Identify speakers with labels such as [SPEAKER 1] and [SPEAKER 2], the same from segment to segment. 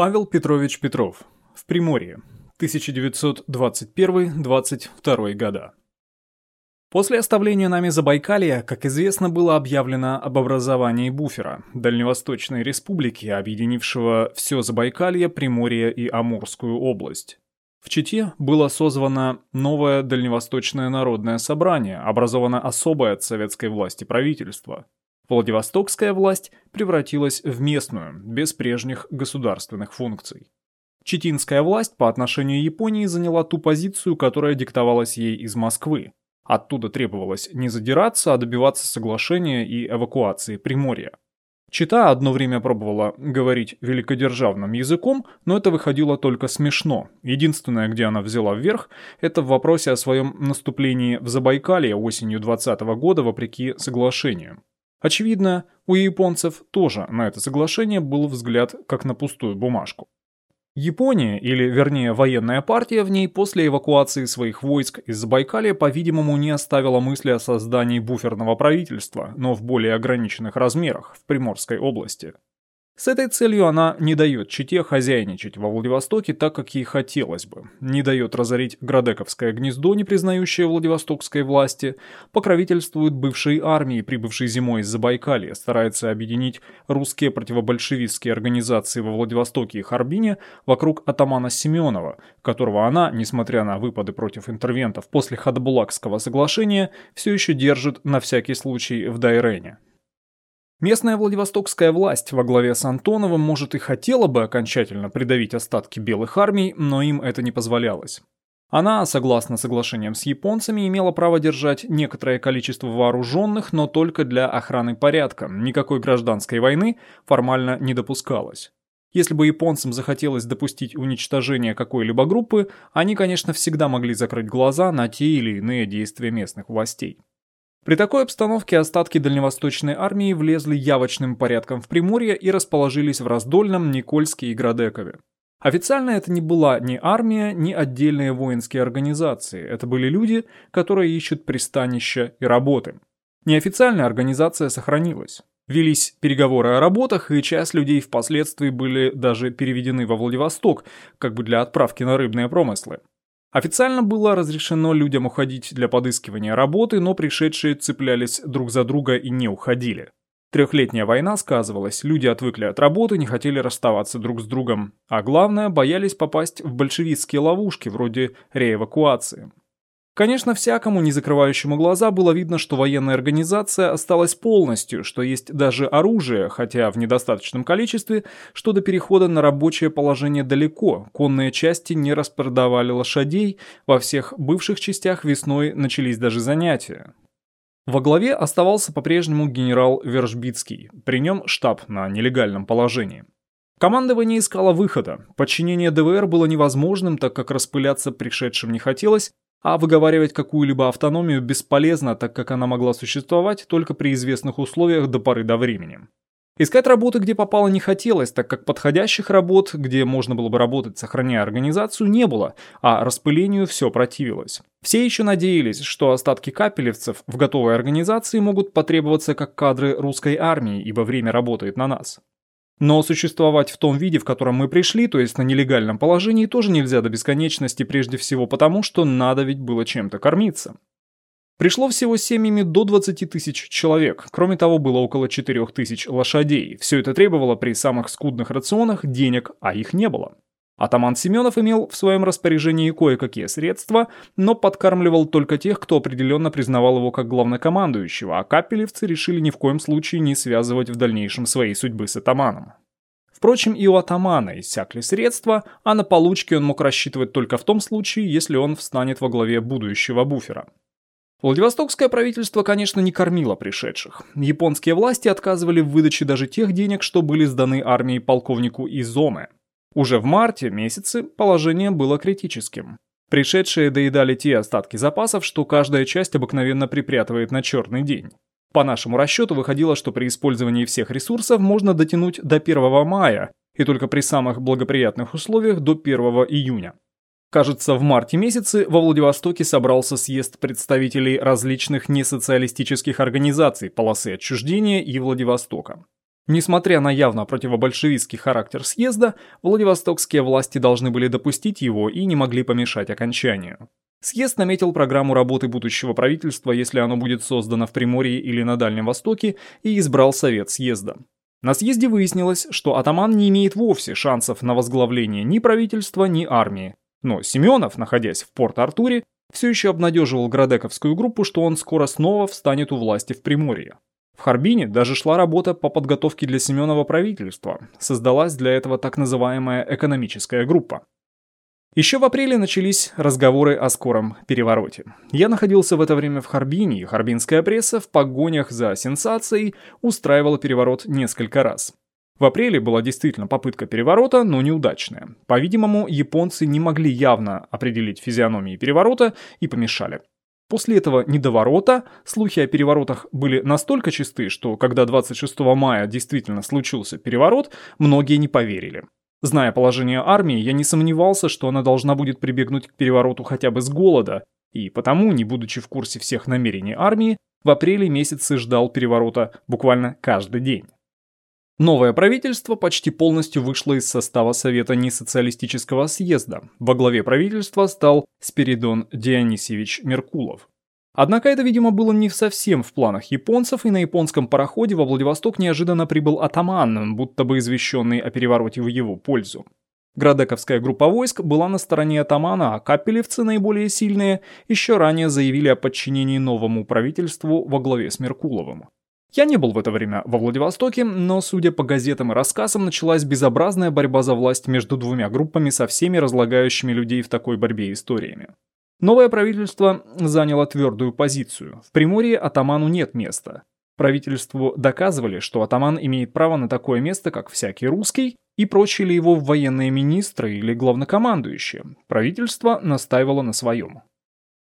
[SPEAKER 1] Павел Петрович Петров. В Приморье. 1921-22 года. После оставления нами Забайкалья, как известно, было объявлено об образовании буфера Дальневосточной Республики, объединившего все Забайкалье, Приморье и Амурскую область. В Чите было созвано новое Дальневосточное народное собрание, образовано особое от советской власти правительство – Владивостокская власть превратилась в местную, без прежних государственных функций. Читинская власть по отношению Японии заняла ту позицию, которая диктовалась ей из Москвы. Оттуда требовалось не задираться, а добиваться соглашения и эвакуации Приморья. Чита одно время пробовала говорить великодержавным языком, но это выходило только смешно. Единственное, где она взяла вверх, это в вопросе о своем наступлении в Забайкалье осенью 20 года вопреки соглашению. Очевидно, у японцев тоже на это соглашение был взгляд как на пустую бумажку. Япония, или вернее военная партия в ней после эвакуации своих войск из Забайкалья, по-видимому, не оставила мысли о создании буферного правительства, но в более ограниченных размерах, в Приморской области. С этой целью она не дает Чите хозяйничать во Владивостоке так, как ей хотелось бы, не дает разорить Градековское гнездо, не признающее Владивостокской власти, покровительствует бывшей армии, прибывшей зимой из Забайкалья, старается объединить русские противобольшевистские организации во Владивостоке и Харбине вокруг атамана Семенова, которого она, несмотря на выпады против интервентов после Хадбулакского соглашения, все еще держит на всякий случай в Дайрене. Местная Владивостокская власть во главе с Антоновым, может, и хотела бы окончательно придавить остатки белых армий, но им это не позволялось. Она, согласно соглашениям с японцами, имела право держать некоторое количество вооруженных, но только для охраны порядка. Никакой гражданской войны формально не допускалось. Если бы японцам захотелось допустить уничтожение какой-либо группы, они, конечно, всегда могли закрыть глаза на те или иные действия местных властей. При такой обстановке остатки дальневосточной армии влезли явочным порядком в Приморье и расположились в Раздольном, Никольске и Градекове. Официально это не была ни армия, ни отдельные воинские организации. Это были люди, которые ищут пристанища и работы. Неофициальная организация сохранилась. Велись переговоры о работах, и часть людей впоследствии были даже переведены во Владивосток, как бы для отправки на рыбные промыслы. Официально было разрешено людям уходить для подыскивания работы, но пришедшие цеплялись друг за друга и не уходили. Трехлетняя война сказывалась, люди отвыкли от работы, не хотели расставаться друг с другом, а главное, боялись попасть в большевистские ловушки вроде реэвакуации. Конечно, всякому, не закрывающему глаза, было видно, что военная организация осталась полностью, что есть даже оружие, хотя в недостаточном количестве, что до перехода на рабочее положение далеко, конные части не распродавали лошадей, во всех бывших частях весной начались даже занятия. Во главе оставался по-прежнему генерал Вержбицкий, при нем штаб на нелегальном положении. Командование искало выхода. Подчинение ДВР было невозможным, так как распыляться пришедшим не хотелось, а выговаривать какую-либо автономию бесполезно, так как она могла существовать только при известных условиях до поры до времени. Искать работы, где попало, не хотелось, так как подходящих работ, где можно было бы работать, сохраняя организацию, не было, а распылению все противилось. Все еще надеялись, что остатки капелевцев в готовой организации могут потребоваться как кадры русской армии, ибо время работает на нас. Но существовать в том виде, в котором мы пришли, то есть на нелегальном положении, тоже нельзя до бесконечности, прежде всего потому, что надо ведь было чем-то кормиться. Пришло всего семьями до 20 тысяч человек, кроме того было около 4 тысяч лошадей. Все это требовало при самых скудных рационах денег, а их не было. Атаман Семенов имел в своем распоряжении кое-какие средства, но подкармливал только тех, кто определенно признавал его как главнокомандующего, а капелевцы решили ни в коем случае не связывать в дальнейшем своей судьбы с атаманом. Впрочем, и у атамана иссякли средства, а на получки он мог рассчитывать только в том случае, если он встанет во главе будущего буфера. Владивостокское правительство, конечно, не кормило пришедших. Японские власти отказывали в выдаче даже тех денег, что были сданы армии полковнику Изоме. Уже в марте месяце положение было критическим. Пришедшие доедали те остатки запасов, что каждая часть обыкновенно припрятывает на черный день. По нашему расчету выходило, что при использовании всех ресурсов можно дотянуть до 1 мая, и только при самых благоприятных условиях до 1 июня. Кажется, в марте месяце во Владивостоке собрался съезд представителей различных несоциалистических организаций полосы отчуждения и Владивостока. Несмотря на явно противобольшевистский характер съезда, владивостокские власти должны были допустить его и не могли помешать окончанию. Съезд наметил программу работы будущего правительства, если оно будет создано в Приморье или на Дальнем Востоке, и избрал Совет съезда. На съезде выяснилось, что атаман не имеет вовсе шансов на возглавление ни правительства, ни армии. Но Семенов, находясь в Порт-Артуре, все еще обнадеживал Градековскую группу, что он скоро снова встанет у власти в Приморье. В Харбине даже шла работа по подготовке для Семенова правительства. Создалась для этого так называемая экономическая группа. Еще в апреле начались разговоры о скором перевороте. Я находился в это время в Харбине, и харбинская пресса в погонях за сенсацией устраивала переворот несколько раз. В апреле была действительно попытка переворота, но неудачная. По-видимому, японцы не могли явно определить физиономии переворота и помешали. После этого недоворота слухи о переворотах были настолько чисты, что когда 26 мая действительно случился переворот, многие не поверили. Зная положение армии, я не сомневался, что она должна будет прибегнуть к перевороту хотя бы с голода, и потому, не будучи в курсе всех намерений армии, в апреле месяце ждал переворота буквально каждый день. Новое правительство почти полностью вышло из состава Совета Несоциалистического съезда. Во главе правительства стал Спиридон Дионисевич Меркулов. Однако это, видимо, было не совсем в планах японцев, и на японском пароходе во Владивосток неожиданно прибыл атаман, будто бы извещенный о перевороте в его пользу. Градековская группа войск была на стороне атамана, а капелевцы, наиболее сильные, еще ранее заявили о подчинении новому правительству во главе с Меркуловым. Я не был в это время во Владивостоке, но, судя по газетам и рассказам, началась безобразная борьба за власть между двумя группами со всеми разлагающими людей в такой борьбе историями. Новое правительство заняло твердую позицию. В Приморье атаману нет места. Правительству доказывали, что атаман имеет право на такое место, как всякий русский, и прочили его в военные министры или главнокомандующие. Правительство настаивало на своем.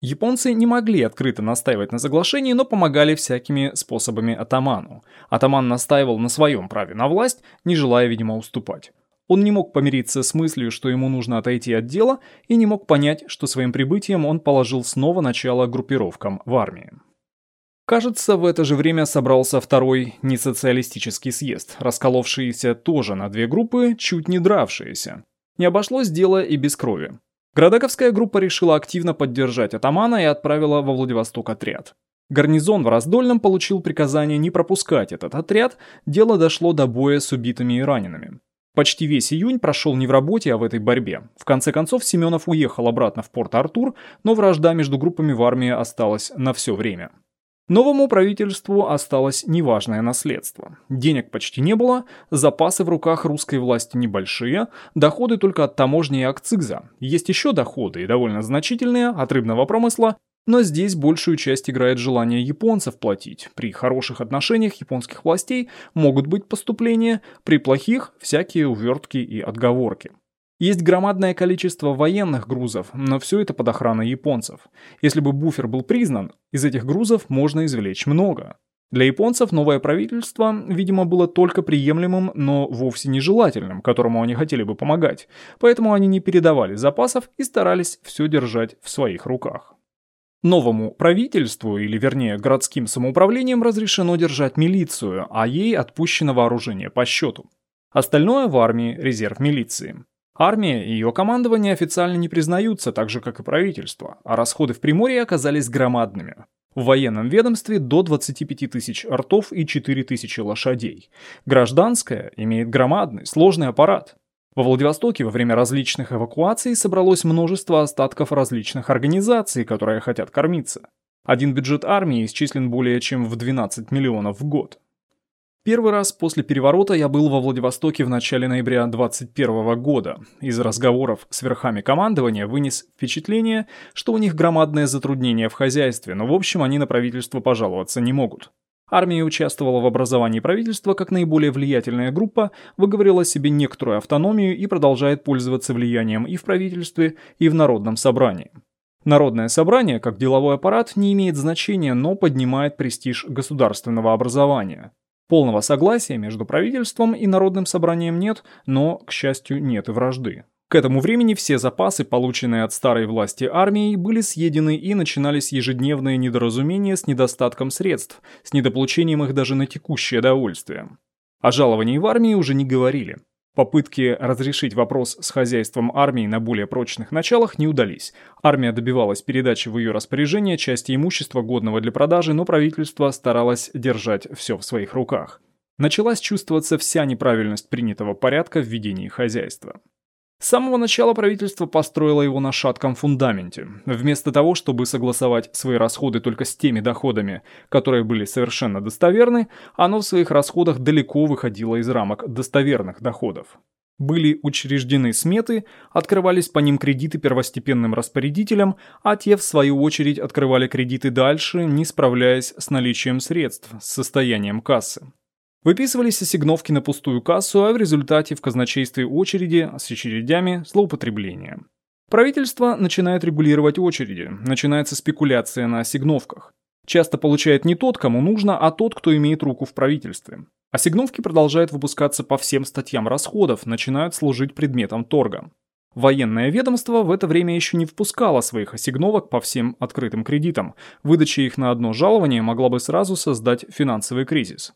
[SPEAKER 1] Японцы не могли открыто настаивать на соглашении, но помогали всякими способами атаману. Атаман настаивал на своем праве на власть, не желая, видимо, уступать. Он не мог помириться с мыслью, что ему нужно отойти от дела, и не мог понять, что своим прибытием он положил снова начало группировкам в армии. Кажется, в это же время собрался второй несоциалистический съезд, расколовшийся тоже на две группы, чуть не дравшиеся. Не обошлось дело и без крови. Градаковская группа решила активно поддержать атамана и отправила во Владивосток отряд. Гарнизон в Раздольном получил приказание не пропускать этот отряд, дело дошло до боя с убитыми и ранеными. Почти весь июнь прошел не в работе, а в этой борьбе. В конце концов, Семенов уехал обратно в Порт-Артур, но вражда между группами в армии осталась на все время. Новому правительству осталось неважное наследство. Денег почти не было, запасы в руках русской власти небольшие, доходы только от таможни и акциза. Есть еще доходы, и довольно значительные, от рыбного промысла, но здесь большую часть играет желание японцев платить. При хороших отношениях японских властей могут быть поступления, при плохих – всякие увертки и отговорки. Есть громадное количество военных грузов, но все это под охраной японцев. Если бы буфер был признан, из этих грузов можно извлечь много. Для японцев новое правительство, видимо, было только приемлемым, но вовсе нежелательным, которому они хотели бы помогать, поэтому они не передавали запасов и старались все держать в своих руках. Новому правительству, или вернее городским самоуправлением, разрешено держать милицию, а ей отпущено вооружение по счету. Остальное в армии – резерв милиции. Армия и ее командование официально не признаются, так же как и правительство, а расходы в Приморье оказались громадными. В военном ведомстве до 25 тысяч ртов и 4 тысячи лошадей. Гражданское имеет громадный, сложный аппарат. Во Владивостоке во время различных эвакуаций собралось множество остатков различных организаций, которые хотят кормиться. Один бюджет армии исчислен более чем в 12 миллионов в год. Первый раз после переворота я был во Владивостоке в начале ноября 2021 года. Из разговоров с верхами командования вынес впечатление, что у них громадное затруднение в хозяйстве, но в общем они на правительство пожаловаться не могут. Армия участвовала в образовании правительства как наиболее влиятельная группа, выговорила себе некоторую автономию и продолжает пользоваться влиянием и в правительстве, и в народном собрании. Народное собрание, как деловой аппарат, не имеет значения, но поднимает престиж государственного образования. Полного согласия между правительством и народным собранием нет, но, к счастью, нет и вражды. К этому времени все запасы, полученные от старой власти армии, были съедены и начинались ежедневные недоразумения с недостатком средств, с недополучением их даже на текущее довольствие. О жаловании в армии уже не говорили. Попытки разрешить вопрос с хозяйством армии на более прочных началах не удались. Армия добивалась передачи в ее распоряжение части имущества, годного для продажи, но правительство старалось держать все в своих руках. Началась чувствоваться вся неправильность принятого порядка в ведении хозяйства. С самого начала правительство построило его на шатком фундаменте. Вместо того, чтобы согласовать свои расходы только с теми доходами, которые были совершенно достоверны, оно в своих расходах далеко выходило из рамок достоверных доходов. Были учреждены сметы, открывались по ним кредиты первостепенным распорядителям, а те, в свою очередь, открывали кредиты дальше, не справляясь с наличием средств, с состоянием кассы. Выписывались ассигновки на пустую кассу, а в результате в казначействе очереди с очередями злоупотребления. Правительство начинает регулировать очереди, начинается спекуляция на ассигновках. Часто получает не тот, кому нужно, а тот, кто имеет руку в правительстве. Ассигновки продолжают выпускаться по всем статьям расходов, начинают служить предметом торга. Военное ведомство в это время еще не впускало своих ассигновок по всем открытым кредитам. Выдача их на одно жалование могла бы сразу создать финансовый кризис.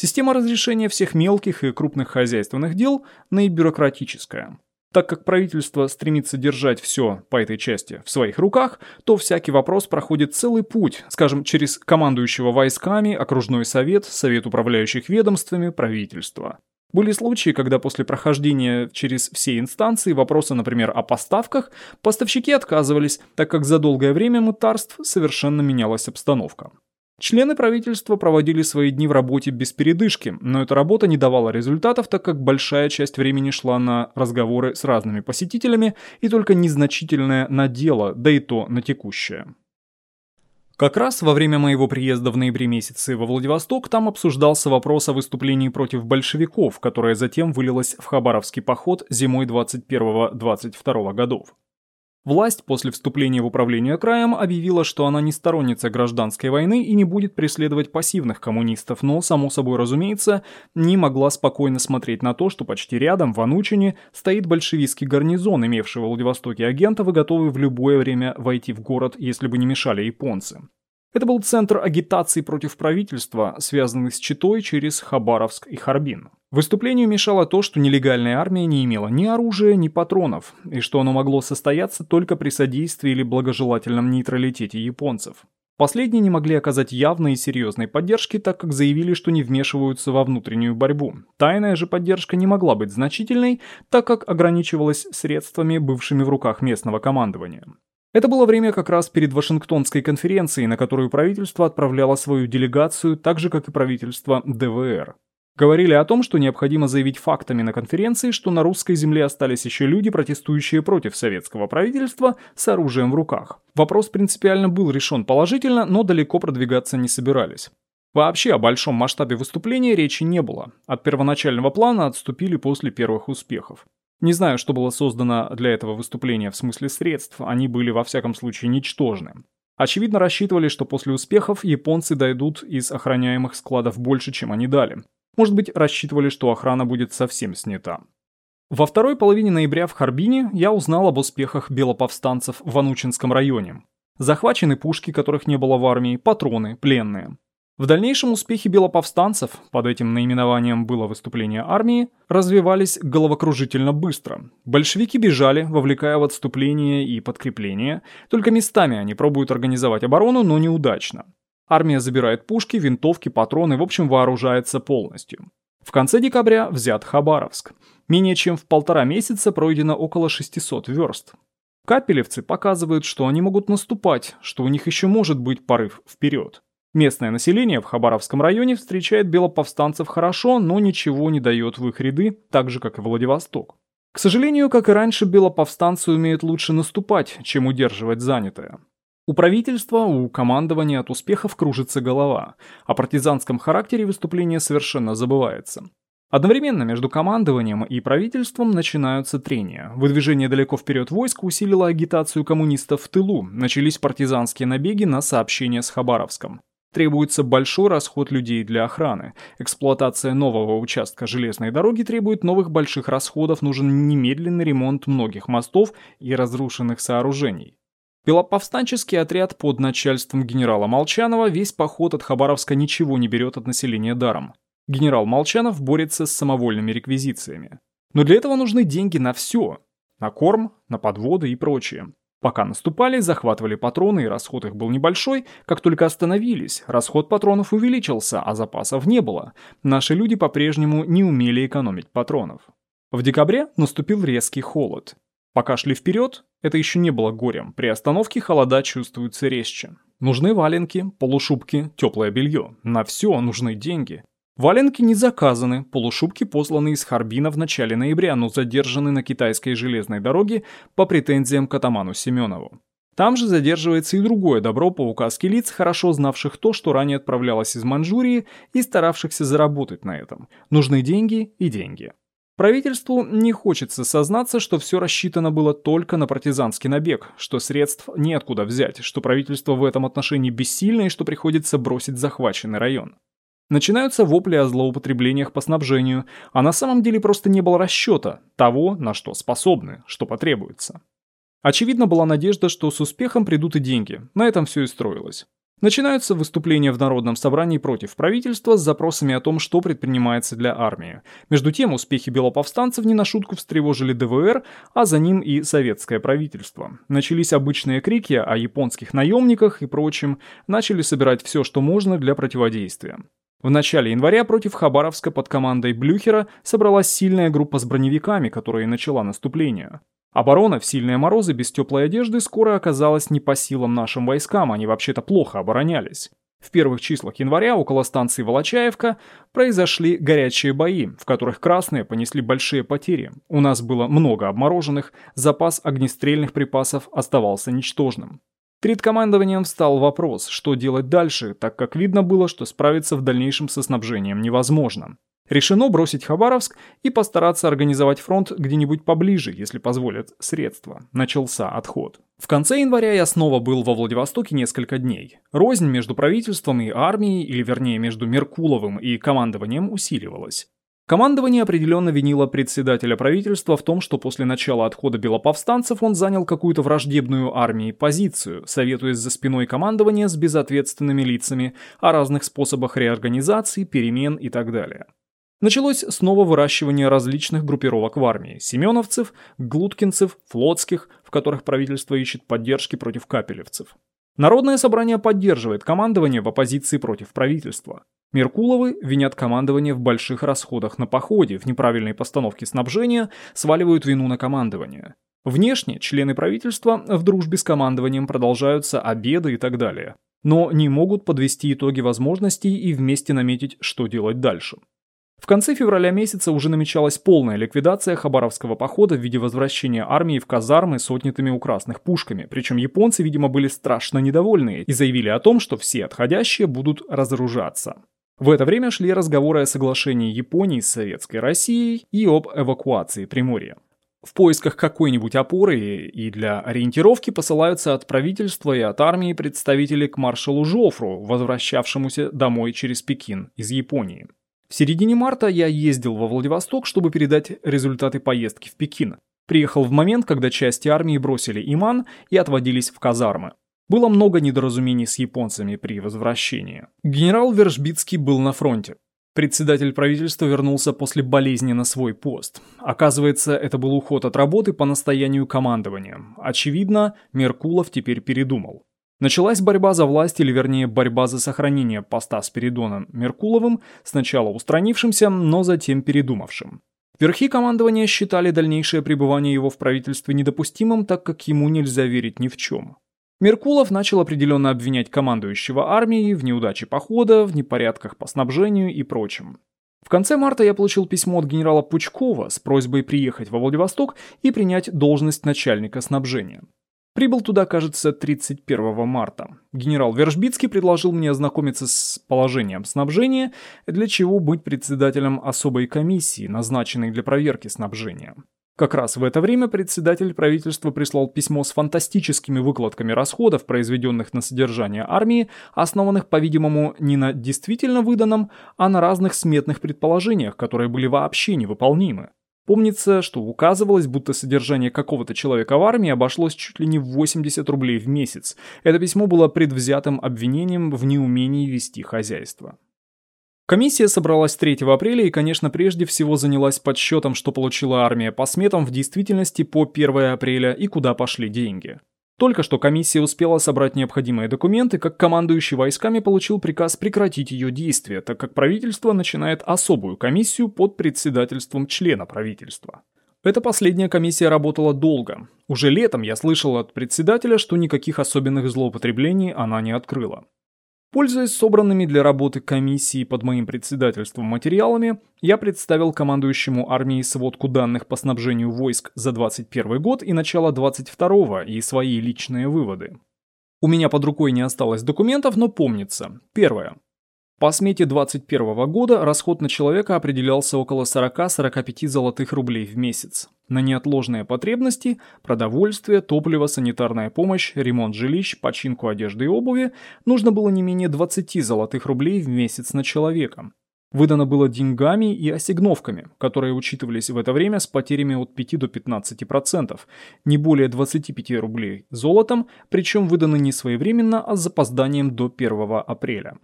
[SPEAKER 1] Система разрешения всех мелких и крупных хозяйственных дел наибюрократическая. Так как правительство стремится держать все по этой части в своих руках, то всякий вопрос проходит целый путь, скажем, через командующего войсками, окружной совет, совет управляющих ведомствами, правительство. Были случаи, когда после прохождения через все инстанции вопроса, например, о поставках, поставщики отказывались, так как за долгое время мытарств совершенно менялась обстановка. Члены правительства проводили свои дни в работе без передышки, но эта работа не давала результатов, так как большая часть времени шла на разговоры с разными посетителями и только незначительное на дело, да и то на текущее. Как раз во время моего приезда в ноябре месяце во Владивосток там обсуждался вопрос о выступлении против большевиков, которое затем вылилось в Хабаровский поход зимой 21-22 годов. Власть после вступления в управление краем объявила, что она не сторонница гражданской войны и не будет преследовать пассивных коммунистов, но, само собой разумеется, не могла спокойно смотреть на то, что почти рядом, в Анучине, стоит большевистский гарнизон, имевший в Владивостоке агентов и готовый в любое время войти в город, если бы не мешали японцы. Это был центр агитации против правительства, связанный с Читой через Хабаровск и Харбин. Выступлению мешало то, что нелегальная армия не имела ни оружия, ни патронов, и что оно могло состояться только при содействии или благожелательном нейтралитете японцев. Последние не могли оказать явной и серьезной поддержки, так как заявили, что не вмешиваются во внутреннюю борьбу. Тайная же поддержка не могла быть значительной, так как ограничивалась средствами, бывшими в руках местного командования. Это было время как раз перед Вашингтонской конференцией, на которую правительство отправляло свою делегацию, так же как и правительство ДВР. Говорили о том, что необходимо заявить фактами на конференции, что на русской земле остались еще люди, протестующие против советского правительства с оружием в руках. Вопрос принципиально был решен положительно, но далеко продвигаться не собирались. Вообще о большом масштабе выступления речи не было. От первоначального плана отступили после первых успехов. Не знаю, что было создано для этого выступления в смысле средств, они были во всяком случае ничтожны. Очевидно, рассчитывали, что после успехов японцы дойдут из охраняемых складов больше, чем они дали. Может быть, рассчитывали, что охрана будет совсем снята. Во второй половине ноября в Харбине я узнал об успехах белоповстанцев в Анучинском районе. Захвачены пушки, которых не было в армии, патроны, пленные. В дальнейшем успехи белоповстанцев, под этим наименованием было выступление армии, развивались головокружительно быстро. Большевики бежали, вовлекая в отступление и подкрепление, только местами они пробуют организовать оборону, но неудачно. Армия забирает пушки, винтовки, патроны, в общем вооружается полностью. В конце декабря взят Хабаровск. Менее чем в полтора месяца пройдено около 600 верст. Капелевцы показывают, что они могут наступать, что у них еще может быть порыв вперед. Местное население в Хабаровском районе встречает белоповстанцев хорошо, но ничего не дает в их ряды, так же, как и Владивосток. К сожалению, как и раньше, белоповстанцы умеют лучше наступать, чем удерживать занятое. У правительства, у командования от успехов кружится голова, о партизанском характере выступления совершенно забывается. Одновременно между командованием и правительством начинаются трения. Выдвижение далеко вперед войск усилило агитацию коммунистов в тылу, начались партизанские набеги на сообщения с Хабаровском. Требуется большой расход людей для охраны. Эксплуатация нового участка железной дороги требует новых больших расходов, нужен немедленный ремонт многих мостов и разрушенных сооружений. Белоповстанческий отряд под начальством генерала Молчанова весь поход от Хабаровска ничего не берет от населения даром. Генерал Молчанов борется с самовольными реквизициями. Но для этого нужны деньги на все. На корм, на подводы и прочее. Пока наступали, захватывали патроны, и расход их был небольшой, как только остановились, расход патронов увеличился, а запасов не было. Наши люди по-прежнему не умели экономить патронов. В декабре наступил резкий холод. Пока шли вперед, это еще не было горем, при остановке холода чувствуются резче. Нужны валенки, полушубки, теплое белье. На все нужны деньги. Валенки не заказаны, полушубки посланы из Харбина в начале ноября, но задержаны на китайской железной дороге по претензиям к атаману Семенову. Там же задерживается и другое добро по указке лиц, хорошо знавших то, что ранее отправлялось из Манчжурии и старавшихся заработать на этом. Нужны деньги и деньги. Правительству не хочется сознаться, что все рассчитано было только на партизанский набег, что средств неоткуда взять, что правительство в этом отношении бессильно и что приходится бросить захваченный район. Начинаются вопли о злоупотреблениях по снабжению, а на самом деле просто не было расчета того, на что способны, что потребуется. Очевидно была надежда, что с успехом придут и деньги, на этом все и строилось. Начинаются выступления в Народном собрании против правительства с запросами о том, что предпринимается для армии. Между тем, успехи белоповстанцев не на шутку встревожили ДВР, а за ним и советское правительство. Начались обычные крики о японских наемниках и прочем, начали собирать все, что можно для противодействия. В начале января против Хабаровска под командой Блюхера собралась сильная группа с броневиками, которая начала наступление. Оборона в сильные морозы без теплой одежды скоро оказалась не по силам нашим войскам, они вообще-то плохо оборонялись. В первых числах января около станции Волочаевка произошли горячие бои, в которых красные понесли большие потери. У нас было много обмороженных, запас огнестрельных припасов оставался ничтожным. Перед командованием встал вопрос, что делать дальше, так как видно было, что справиться в дальнейшем со снабжением невозможно. Решено бросить Хабаровск и постараться организовать фронт где-нибудь поближе, если позволят средства. Начался отход. В конце января я снова был во Владивостоке несколько дней. Рознь между правительством и армией, или вернее между Меркуловым и командованием, усиливалась. Командование определенно винило председателя правительства в том, что после начала отхода белоповстанцев он занял какую-то враждебную армии позицию, советуясь за спиной командования с безответственными лицами о разных способах реорганизации, перемен и так далее. Началось снова выращивание различных группировок в армии – семеновцев, глуткинцев, флотских, в которых правительство ищет поддержки против капелевцев. Народное собрание поддерживает командование в оппозиции против правительства. Меркуловы винят командование в больших расходах на походе, в неправильной постановке снабжения, сваливают вину на командование. Внешне члены правительства в дружбе с командованием продолжаются обеды и так далее. Но не могут подвести итоги возможностей и вместе наметить, что делать дальше. В конце февраля месяца уже намечалась полная ликвидация Хабаровского похода в виде возвращения армии в казармы с отнятыми у красных пушками, причем японцы, видимо, были страшно недовольны и заявили о том, что все отходящие будут разоружаться. В это время шли разговоры о соглашении Японии с Советской Россией и об эвакуации Приморья. В поисках какой-нибудь опоры и для ориентировки посылаются от правительства и от армии представители к маршалу Жофру, возвращавшемуся домой через Пекин из Японии. В середине марта я ездил во Владивосток, чтобы передать результаты поездки в Пекин. Приехал в момент, когда части армии бросили Иман и отводились в казармы. Было много недоразумений с японцами при возвращении. Генерал Вершбицкий был на фронте. Председатель правительства вернулся после болезни на свой пост. Оказывается, это был уход от работы по настоянию командования. Очевидно, Меркулов теперь передумал. Началась борьба за власть, или вернее борьба за сохранение поста Спиридоном Меркуловым, сначала устранившимся, но затем передумавшим. Верхи командования считали дальнейшее пребывание его в правительстве недопустимым, так как ему нельзя верить ни в чем. Меркулов начал определенно обвинять командующего армией в неудаче похода, в непорядках по снабжению и прочем. В конце марта я получил письмо от генерала Пучкова с просьбой приехать во Владивосток и принять должность начальника снабжения. Прибыл туда, кажется, 31 марта. Генерал Вершбицкий предложил мне ознакомиться с положением снабжения, для чего быть председателем особой комиссии, назначенной для проверки снабжения. Как раз в это время председатель правительства прислал письмо с фантастическими выкладками расходов, произведенных на содержание армии, основанных, по-видимому, не на действительно выданном, а на разных сметных предположениях, которые были вообще невыполнимы. Помнится, что указывалось, будто содержание какого-то человека в армии обошлось чуть ли не в 80 рублей в месяц. Это письмо было предвзятым обвинением в неумении вести хозяйство. Комиссия собралась 3 апреля и, конечно, прежде всего занялась подсчетом, что получила армия по сметам в действительности по 1 апреля и куда пошли деньги. Только что комиссия успела собрать необходимые документы, как командующий войсками получил приказ прекратить ее действия, так как правительство начинает особую комиссию под председательством члена правительства. Эта последняя комиссия работала долго. Уже летом я слышал от председателя, что никаких особенных злоупотреблений она не открыла. Пользуясь собранными для работы комиссии под моим председательством материалами, я представил командующему армией сводку данных по снабжению войск за 21 год и начало 22 и свои личные выводы. У меня под рукой не осталось документов, но помнится. Первое. По смете 2021 года расход на человека определялся около 40-45 золотых рублей в месяц. На неотложные потребности – продовольствие, топливо, санитарная помощь, ремонт жилищ, починку одежды и обуви – нужно было не менее 20 золотых рублей в месяц на человека. Выдано было деньгами и ассигновками, которые учитывались в это время с потерями от 5 до 15%, не более 25 рублей золотом, причем выданы не своевременно, а с запозданием до 1 апреля.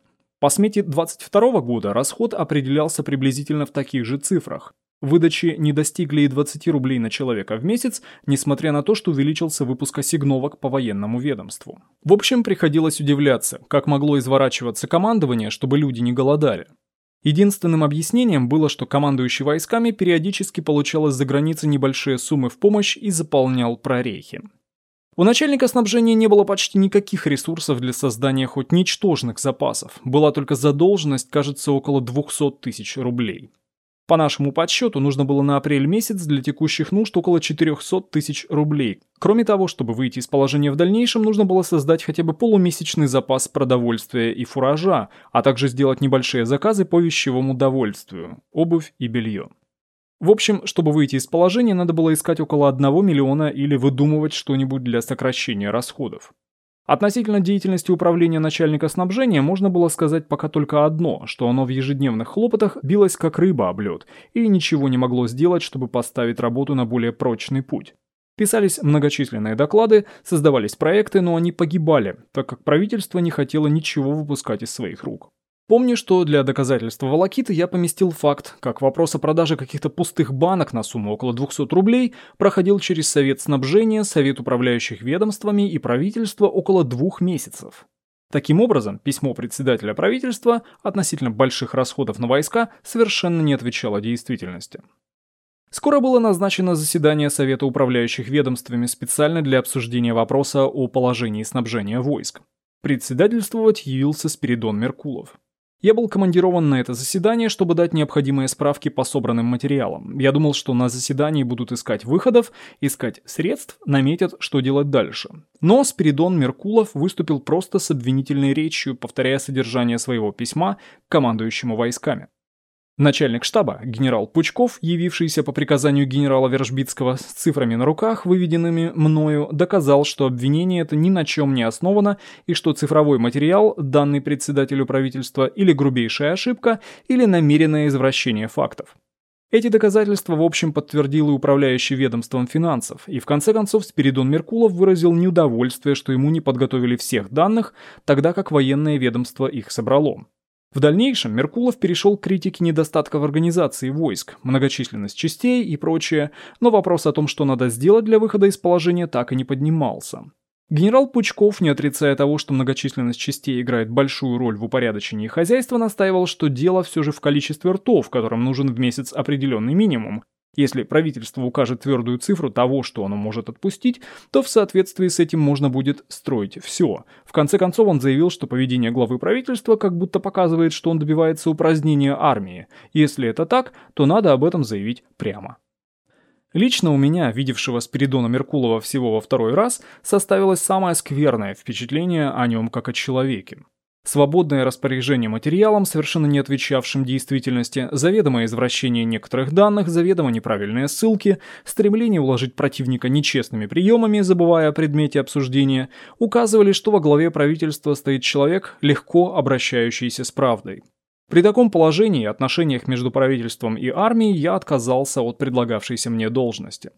[SPEAKER 1] По смете 22 года расход определялся приблизительно в таких же цифрах. Выдачи не достигли и 20 рублей на человека в месяц, несмотря на то, что увеличился выпуск осигновок по военному ведомству. В общем, приходилось удивляться, как могло изворачиваться командование, чтобы люди не голодали. Единственным объяснением было, что командующий войсками периодически получал из-за границы небольшие суммы в помощь и заполнял прорехи. У начальника снабжения не было почти никаких ресурсов для создания хоть ничтожных запасов. Была только задолженность, кажется, около 200 тысяч рублей. По нашему подсчету, нужно было на апрель месяц для текущих нужд около 400 тысяч рублей. Кроме того, чтобы выйти из положения в дальнейшем, нужно было создать хотя бы полумесячный запас продовольствия и фуража, а также сделать небольшие заказы по вещевому довольствию, обувь и белье. В общем, чтобы выйти из положения, надо было искать около 1 миллиона или выдумывать что-нибудь для сокращения расходов. Относительно деятельности управления начальника снабжения можно было сказать пока только одно, что оно в ежедневных хлопотах билось как рыба об лед и ничего не могло сделать, чтобы поставить работу на более прочный путь. Писались многочисленные доклады, создавались проекты, но они погибали, так как правительство не хотело ничего выпускать из своих рук. Помню, что для доказательства волокиты я поместил факт, как вопрос о продаже каких-то пустых банок на сумму около 200 рублей проходил через Совет снабжения, Совет управляющих ведомствами и правительство около двух месяцев. Таким образом, письмо председателя правительства относительно больших расходов на войска совершенно не отвечало действительности. Скоро было назначено заседание Совета управляющих ведомствами специально для обсуждения вопроса о положении снабжения войск. Председательствовать явился Спиридон Меркулов. Я был командирован на это заседание, чтобы дать необходимые справки по собранным материалам. Я думал, что на заседании будут искать выходов, искать средств, наметят, что делать дальше. Но Спиридон Меркулов выступил просто с обвинительной речью, повторяя содержание своего письма командующему войсками. Начальник штаба, генерал Пучков, явившийся по приказанию генерала Вержбицкого с цифрами на руках, выведенными мною, доказал, что обвинение это ни на чем не основано и что цифровой материал, данный председателю правительства, или грубейшая ошибка, или намеренное извращение фактов. Эти доказательства, в общем, подтвердил и управляющий ведомством финансов, и в конце концов Спиридон Меркулов выразил неудовольствие, что ему не подготовили всех данных, тогда как военное ведомство их собрало. В дальнейшем Меркулов перешел к критике недостатков организации войск, многочисленность частей и прочее, но вопрос о том, что надо сделать для выхода из положения, так и не поднимался. Генерал Пучков, не отрицая того, что многочисленность частей играет большую роль в упорядочении хозяйства, настаивал, что дело все же в количестве ртов, которым нужен в месяц определенный минимум, если правительство укажет твердую цифру того, что оно может отпустить, то в соответствии с этим можно будет строить все. В конце концов он заявил, что поведение главы правительства как будто показывает, что он добивается упразднения армии. Если это так, то надо об этом заявить прямо. Лично у меня, видевшего Спиридона Меркулова всего во второй раз, составилось самое скверное впечатление о нем как о человеке. Свободное распоряжение материалом, совершенно не отвечавшим действительности, заведомое извращение некоторых данных, заведомо неправильные ссылки, стремление уложить противника нечестными приемами, забывая о предмете обсуждения, указывали, что во главе правительства стоит человек, легко обращающийся с правдой. При таком положении и отношениях между правительством и армией я отказался от предлагавшейся мне должности.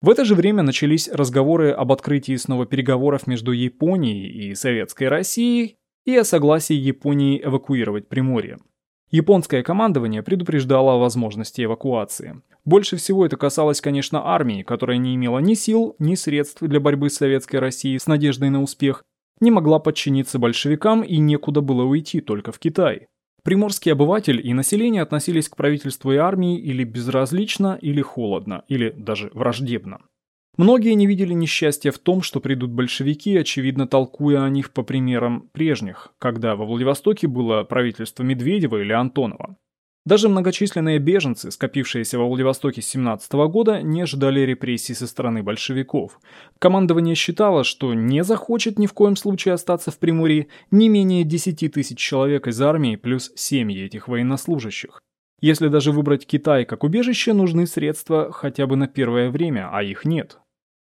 [SPEAKER 1] В это же время начались разговоры об открытии снова переговоров между Японией и Советской Россией и о согласии Японии эвакуировать Приморье. Японское командование предупреждало о возможности эвакуации. Больше всего это касалось, конечно, армии, которая не имела ни сил, ни средств для борьбы с советской Россией с надеждой на успех, не могла подчиниться большевикам и некуда было уйти, только в Китай. Приморский обыватель и население относились к правительству и армии или безразлично, или холодно, или даже враждебно. Многие не видели несчастья в том, что придут большевики, очевидно толкуя о них по примерам прежних, когда во Владивостоке было правительство Медведева или Антонова. Даже многочисленные беженцы, скопившиеся во Владивостоке с 17 -го года, не ожидали репрессий со стороны большевиков. Командование считало, что не захочет ни в коем случае остаться в Приморье не менее 10 тысяч человек из армии плюс семьи этих военнослужащих. Если даже выбрать Китай как убежище, нужны средства хотя бы на первое время, а их нет.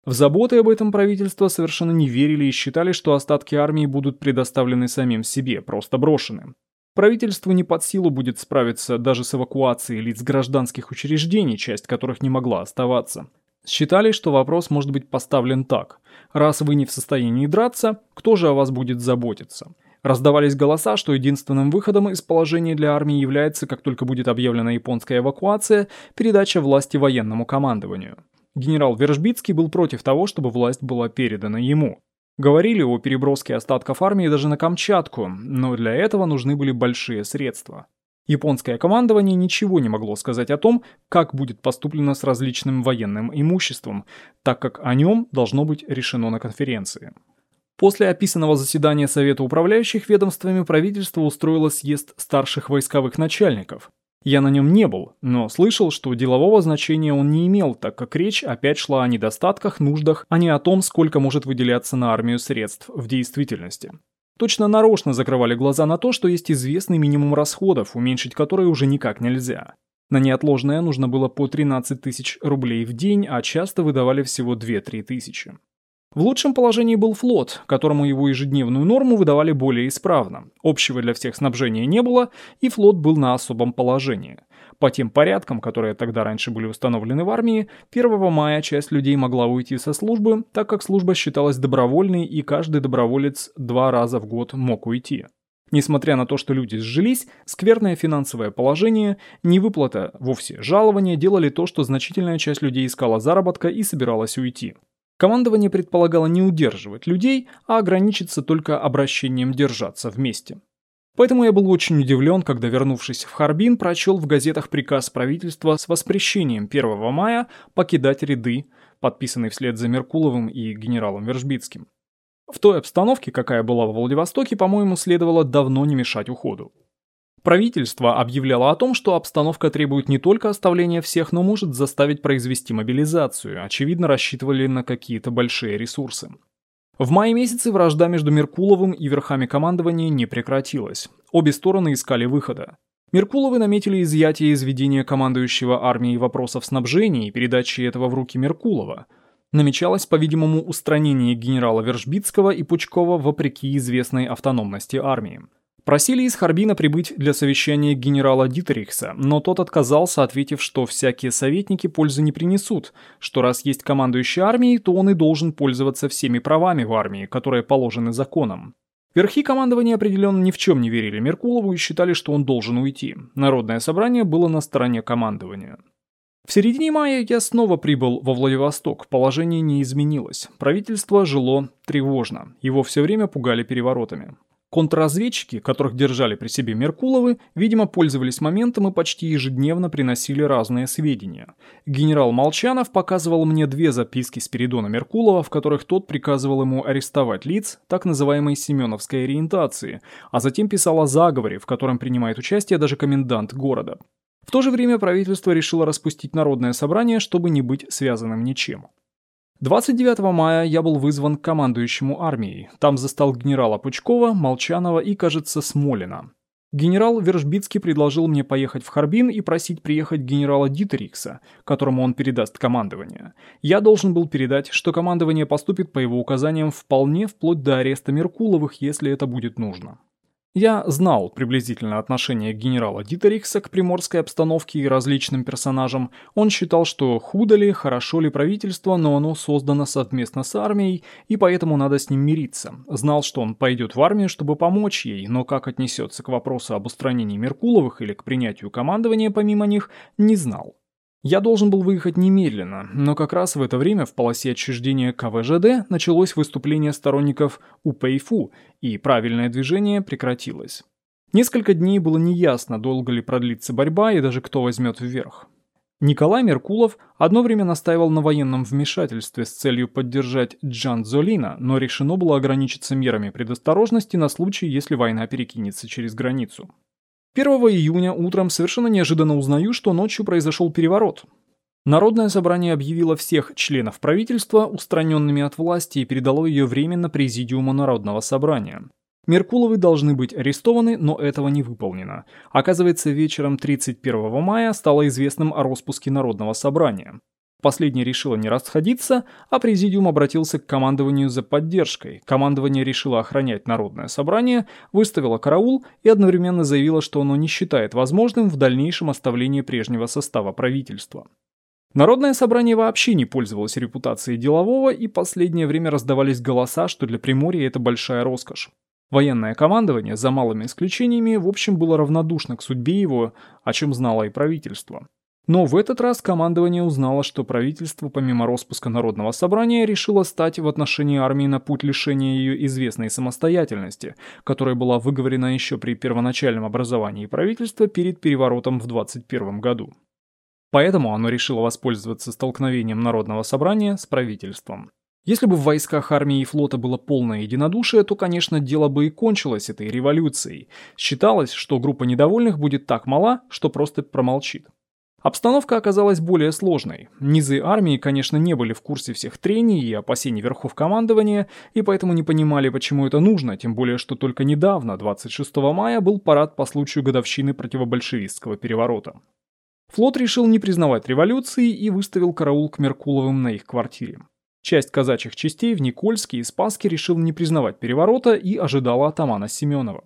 [SPEAKER 1] В заботы об этом правительство совершенно не верили и считали, что остатки армии будут предоставлены самим себе, просто брошены. Правительству не под силу будет справиться даже с эвакуацией лиц гражданских учреждений, часть которых не могла оставаться. Считали, что вопрос может быть поставлен так. Раз вы не в состоянии драться, кто же о вас будет заботиться? Раздавались голоса, что единственным выходом из положения для армии является, как только будет объявлена японская эвакуация, передача власти военному командованию. Генерал Вержбицкий был против того, чтобы власть была передана ему. Говорили о переброске остатков армии даже на Камчатку, но для этого нужны были большие средства. Японское командование ничего не могло сказать о том, как будет поступлено с различным военным имуществом, так как о нем должно быть решено на конференции. После описанного заседания Совета управляющих ведомствами правительство устроило съезд старших войсковых начальников, я на нем не был, но слышал, что делового значения он не имел, так как речь опять шла о недостатках, нуждах, а не о том, сколько может выделяться на армию средств в действительности. Точно нарочно закрывали глаза на то, что есть известный минимум расходов, уменьшить который уже никак нельзя. На неотложное нужно было по 13 тысяч рублей в день, а часто выдавали всего 2-3 тысячи. В лучшем положении был флот, которому его ежедневную норму выдавали более исправно. Общего для всех снабжения не было, и флот был на особом положении. По тем порядкам, которые тогда раньше были установлены в армии, 1 мая часть людей могла уйти со службы, так как служба считалась добровольной и каждый доброволец два раза в год мог уйти. Несмотря на то, что люди сжились, скверное финансовое положение, невыплата вовсе жалования делали то, что значительная часть людей искала заработка и собиралась уйти. Командование предполагало не удерживать людей, а ограничиться только обращением держаться вместе. Поэтому я был очень удивлен, когда, вернувшись в Харбин, прочел в газетах приказ правительства с воспрещением 1 мая покидать ряды, подписанный вслед за Меркуловым и генералом Вержбицким. В той обстановке, какая была во Владивостоке, по-моему, следовало давно не мешать уходу. Правительство объявляло о том, что обстановка требует не только оставления всех, но может заставить произвести мобилизацию, очевидно рассчитывали на какие-то большие ресурсы. В мае месяце вражда между Меркуловым и верхами командования не прекратилась. Обе стороны искали выхода. Меркуловы наметили изъятие из ведения командующего армией вопросов снабжения и передачи этого в руки Меркулова. Намечалось, по-видимому, устранение генерала Вержбицкого и Пучкова вопреки известной автономности армии. Просили из Харбина прибыть для совещания генерала Дитерихса, но тот отказался, ответив, что всякие советники пользы не принесут, что раз есть командующий армией, то он и должен пользоваться всеми правами в армии, которые положены законом. Верхи командования определенно ни в чем не верили Меркулову и считали, что он должен уйти. Народное собрание было на стороне командования. В середине мая я снова прибыл во Владивосток, положение не изменилось. Правительство жило тревожно, его все время пугали переворотами. Контрразведчики, которых держали при себе Меркуловы, видимо, пользовались моментом и почти ежедневно приносили разные сведения. Генерал Молчанов показывал мне две записки Спиридона Меркулова, в которых тот приказывал ему арестовать лиц так называемой семеновской ориентации, а затем писал о заговоре, в котором принимает участие даже комендант города. В то же время правительство решило распустить народное собрание, чтобы не быть связанным ничем. 29 мая я был вызван к командующему армией. Там застал генерала Пучкова, Молчанова и, кажется, Смолина. Генерал Вержбицкий предложил мне поехать в Харбин и просить приехать генерала Дитерикса, которому он передаст командование. Я должен был передать, что командование поступит по его указаниям вполне вплоть до ареста Меркуловых, если это будет нужно. Я знал приблизительно отношение генерала Дитерикса к приморской обстановке и различным персонажам. Он считал, что худо ли, хорошо ли правительство, но оно создано совместно с армией, и поэтому надо с ним мириться. Знал, что он пойдет в армию, чтобы помочь ей, но как отнесется к вопросу об устранении Меркуловых или к принятию командования помимо них, не знал. Я должен был выехать немедленно, но как раз в это время в полосе отчуждения КВЖД началось выступление сторонников УПИФУ, и правильное движение прекратилось. Несколько дней было неясно, долго ли продлится борьба и даже кто возьмет вверх. Николай Меркулов одно время настаивал на военном вмешательстве с целью поддержать Джан Золина, но решено было ограничиться мерами предосторожности на случай, если война перекинется через границу. 1 июня утром совершенно неожиданно узнаю, что ночью произошел переворот. Народное собрание объявило всех членов правительства устраненными от власти и передало ее временно Президиуму Народного собрания. Меркуловы должны быть арестованы, но этого не выполнено. Оказывается, вечером 31 мая стало известным о распуске Народного собрания. Последнее решило не расходиться, а президиум обратился к командованию за поддержкой. Командование решило охранять народное собрание, выставило караул и одновременно заявило, что оно не считает возможным в дальнейшем оставление прежнего состава правительства. Народное собрание вообще не пользовалось репутацией делового, и последнее время раздавались голоса, что для Приморья это большая роскошь. Военное командование, за малыми исключениями, в общем было равнодушно к судьбе его, о чем знало и правительство. Но в этот раз командование узнало, что правительство, помимо распуска Народного собрания, решило стать в отношении армии на путь лишения ее известной самостоятельности, которая была выговорена еще при первоначальном образовании правительства перед переворотом в 21 году. Поэтому оно решило воспользоваться столкновением Народного собрания с правительством. Если бы в войсках армии и флота было полное единодушие, то, конечно, дело бы и кончилось этой революцией. Считалось, что группа недовольных будет так мала, что просто промолчит. Обстановка оказалась более сложной. Низы армии, конечно, не были в курсе всех трений и опасений верхов командования, и поэтому не понимали, почему это нужно, тем более, что только недавно, 26 мая, был парад по случаю годовщины противобольшевистского переворота. Флот решил не признавать революции и выставил караул к Меркуловым на их квартире. Часть казачьих частей в Никольске и Спаске решил не признавать переворота и ожидала атамана Семенова.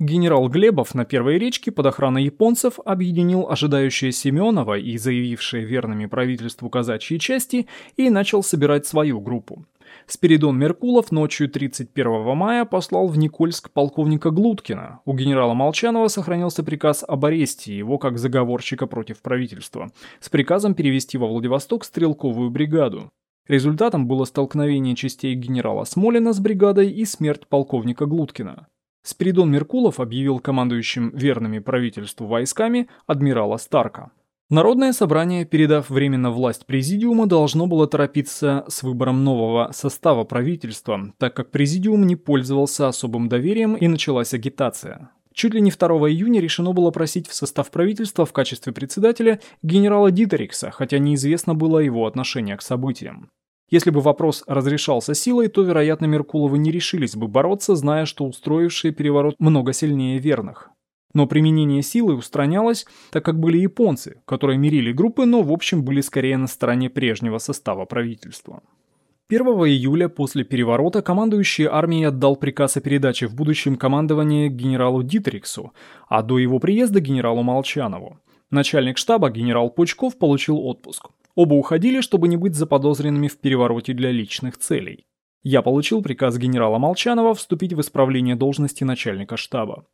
[SPEAKER 1] Генерал Глебов на первой речке под охраной японцев объединил ожидающие Семенова и заявившие верными правительству казачьи части и начал собирать свою группу. Спиридон Меркулов ночью 31 мая послал в Никольск полковника Глуткина. У генерала Молчанова сохранился приказ об аресте его как заговорщика против правительства, с приказом перевести во Владивосток стрелковую бригаду. Результатом было столкновение частей генерала Смолина с бригадой и смерть полковника Глуткина. Спиридон Меркулов объявил командующим верными правительству войсками адмирала Старка. Народное собрание, передав временно власть президиума, должно было торопиться с выбором нового состава правительства, так как президиум не пользовался особым доверием и началась агитация. Чуть ли не 2 июня решено было просить в состав правительства в качестве председателя генерала Дитерикса, хотя неизвестно было его отношение к событиям. Если бы вопрос разрешался силой, то, вероятно, Меркуловы не решились бы бороться, зная, что устроившие переворот много сильнее верных. Но применение силы устранялось, так как были японцы, которые мирили группы, но в общем были скорее на стороне прежнего состава правительства. 1 июля после переворота командующий армией отдал приказ о передаче в будущем командования генералу Дитриксу, а до его приезда генералу Молчанову. Начальник штаба генерал Пучков получил отпуск. Оба уходили, чтобы не быть заподозренными в перевороте для личных целей. Я получил приказ генерала Молчанова вступить в исправление должности начальника штаба.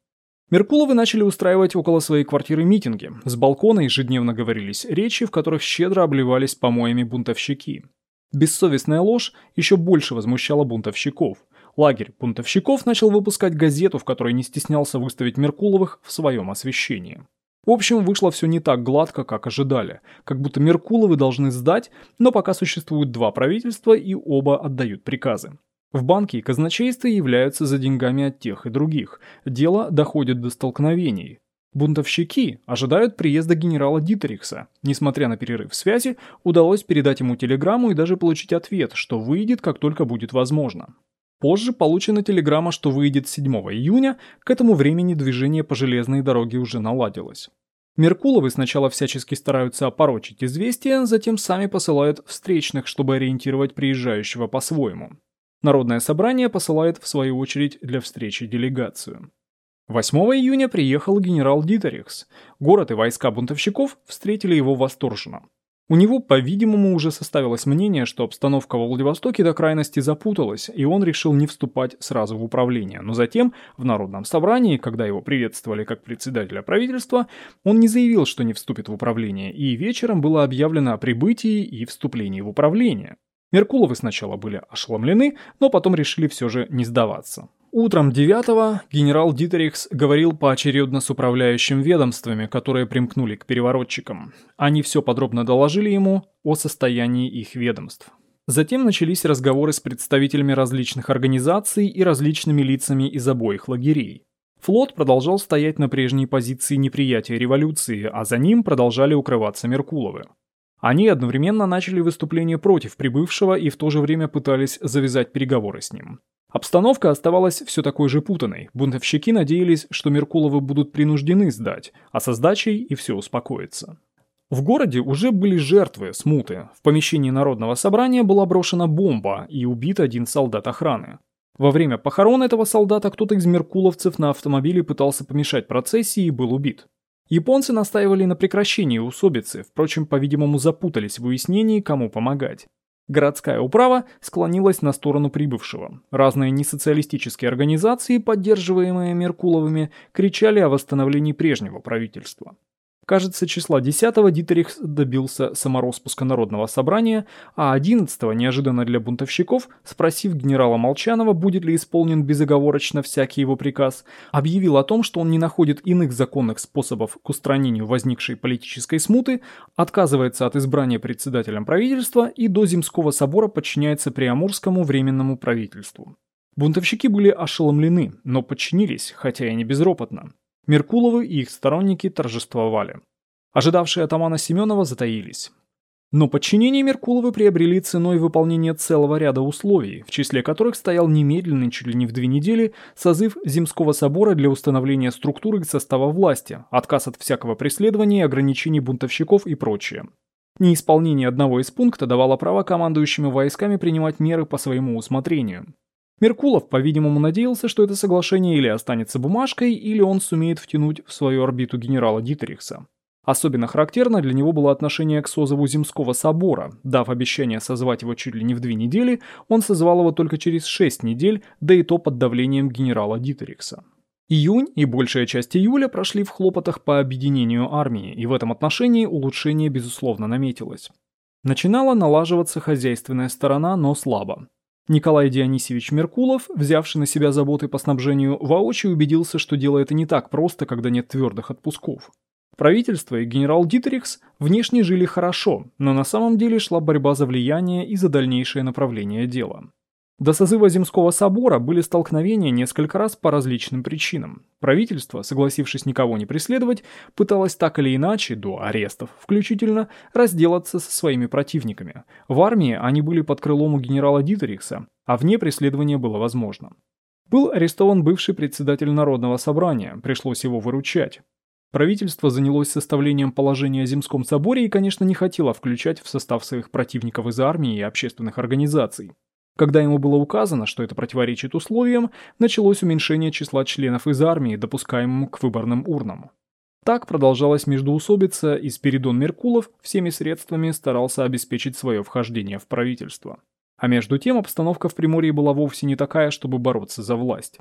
[SPEAKER 1] Меркуловы начали устраивать около своей квартиры митинги. С балкона ежедневно говорились речи, в которых щедро обливались помоями бунтовщики. Бессовестная ложь еще больше возмущала бунтовщиков. Лагерь бунтовщиков начал выпускать газету, в которой не стеснялся выставить Меркуловых в своем освещении. В общем, вышло все не так гладко, как ожидали. Как будто Меркуловы должны сдать, но пока существуют два правительства и оба отдают приказы. В банке и являются за деньгами от тех и других. Дело доходит до столкновений. Бунтовщики ожидают приезда генерала Дитерикса. Несмотря на перерыв связи, удалось передать ему телеграмму и даже получить ответ, что выйдет, как только будет возможно. Позже получена телеграмма, что выйдет 7 июня, к этому времени движение по железной дороге уже наладилось. Меркуловы сначала всячески стараются опорочить известия, затем сами посылают встречных, чтобы ориентировать приезжающего по-своему. Народное собрание посылает в свою очередь для встречи делегацию. 8 июня приехал генерал Дитерихс. Город и войска бунтовщиков встретили его восторженно. У него, по-видимому, уже составилось мнение, что обстановка во Владивостоке до крайности запуталась, и он решил не вступать сразу в управление. Но затем, в Народном собрании, когда его приветствовали как председателя правительства, он не заявил, что не вступит в управление, и вечером было объявлено о прибытии и вступлении в управление. Меркуловы сначала были ошеломлены, но потом решили все же не сдаваться. Утром 9 генерал Дитерихс говорил поочередно с управляющим ведомствами, которые примкнули к переворотчикам. Они все подробно доложили ему о состоянии их ведомств. Затем начались разговоры с представителями различных организаций и различными лицами из обоих лагерей. Флот продолжал стоять на прежней позиции неприятия революции, а за ним продолжали укрываться Меркуловы. Они одновременно начали выступление против прибывшего и в то же время пытались завязать переговоры с ним. Обстановка оставалась все такой же путанной. Бунтовщики надеялись, что Меркуловы будут принуждены сдать, а со сдачей и все успокоится. В городе уже были жертвы смуты. В помещении народного собрания была брошена бомба и убит один солдат охраны. Во время похорон этого солдата кто-то из меркуловцев на автомобиле пытался помешать процессии и был убит. Японцы настаивали на прекращении усобицы, впрочем, по-видимому, запутались в выяснении, кому помогать. Городская управа склонилась на сторону прибывшего. Разные несоциалистические организации, поддерживаемые Меркуловыми, кричали о восстановлении прежнего правительства. Кажется, числа 10-го Дитерих добился самороспуска Народного собрания, а 11-го, неожиданно для бунтовщиков, спросив генерала Молчанова, будет ли исполнен безоговорочно всякий его приказ, объявил о том, что он не находит иных законных способов к устранению возникшей политической смуты, отказывается от избрания председателем правительства и до Земского собора подчиняется Приамурскому временному правительству. Бунтовщики были ошеломлены, но подчинились, хотя и не безропотно. Меркуловы и их сторонники торжествовали. Ожидавшие атамана Семенова затаились. Но подчинение Меркуловы приобрели ценой выполнения целого ряда условий, в числе которых стоял немедленный, чуть ли не в две недели, созыв Земского собора для установления структуры состава власти, отказ от всякого преследования, ограничений бунтовщиков и прочее. Неисполнение одного из пунктов давало право командующими войсками принимать меры по своему усмотрению. Меркулов, по-видимому, надеялся, что это соглашение или останется бумажкой, или он сумеет втянуть в свою орбиту генерала Дитерихса. Особенно характерно для него было отношение к созыву Земского собора. Дав обещание созвать его чуть ли не в две недели, он созвал его только через шесть недель, да и то под давлением генерала Дитерихса. Июнь и большая часть июля прошли в хлопотах по объединению армии, и в этом отношении улучшение безусловно наметилось. Начинала налаживаться хозяйственная сторона, но слабо. Николай Дионисевич Меркулов, взявший на себя заботы по снабжению, воочию убедился, что дело это не так просто, когда нет твердых отпусков. Правительство и генерал Дитерихс внешне жили хорошо, но на самом деле шла борьба за влияние и за дальнейшее направление дела. До созыва Земского собора были столкновения несколько раз по различным причинам. Правительство, согласившись никого не преследовать, пыталось так или иначе, до арестов включительно, разделаться со своими противниками. В армии они были под крылом у генерала Дитерихса, а вне преследования было возможно. Был арестован бывший председатель Народного собрания, пришлось его выручать. Правительство занялось составлением положения о Земском соборе и, конечно, не хотело включать в состав своих противников из армии и общественных организаций. Когда ему было указано, что это противоречит условиям, началось уменьшение числа членов из армии, допускаемым к выборным урнам. Так продолжалась междоусобица, и Спиридон Меркулов всеми средствами старался обеспечить свое вхождение в правительство. А между тем обстановка в Приморье была вовсе не такая, чтобы бороться за власть.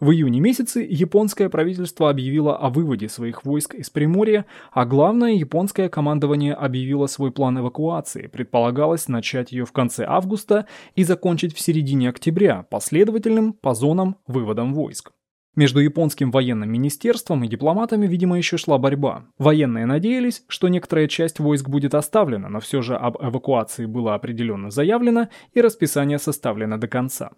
[SPEAKER 1] В июне месяце японское правительство объявило о выводе своих войск из Приморья, а главное, японское командование объявило свой план эвакуации. Предполагалось начать ее в конце августа и закончить в середине октября последовательным по зонам выводом войск. Между японским военным министерством и дипломатами, видимо, еще шла борьба. Военные надеялись, что некоторая часть войск будет оставлена, но все же об эвакуации было определенно заявлено и расписание составлено до конца.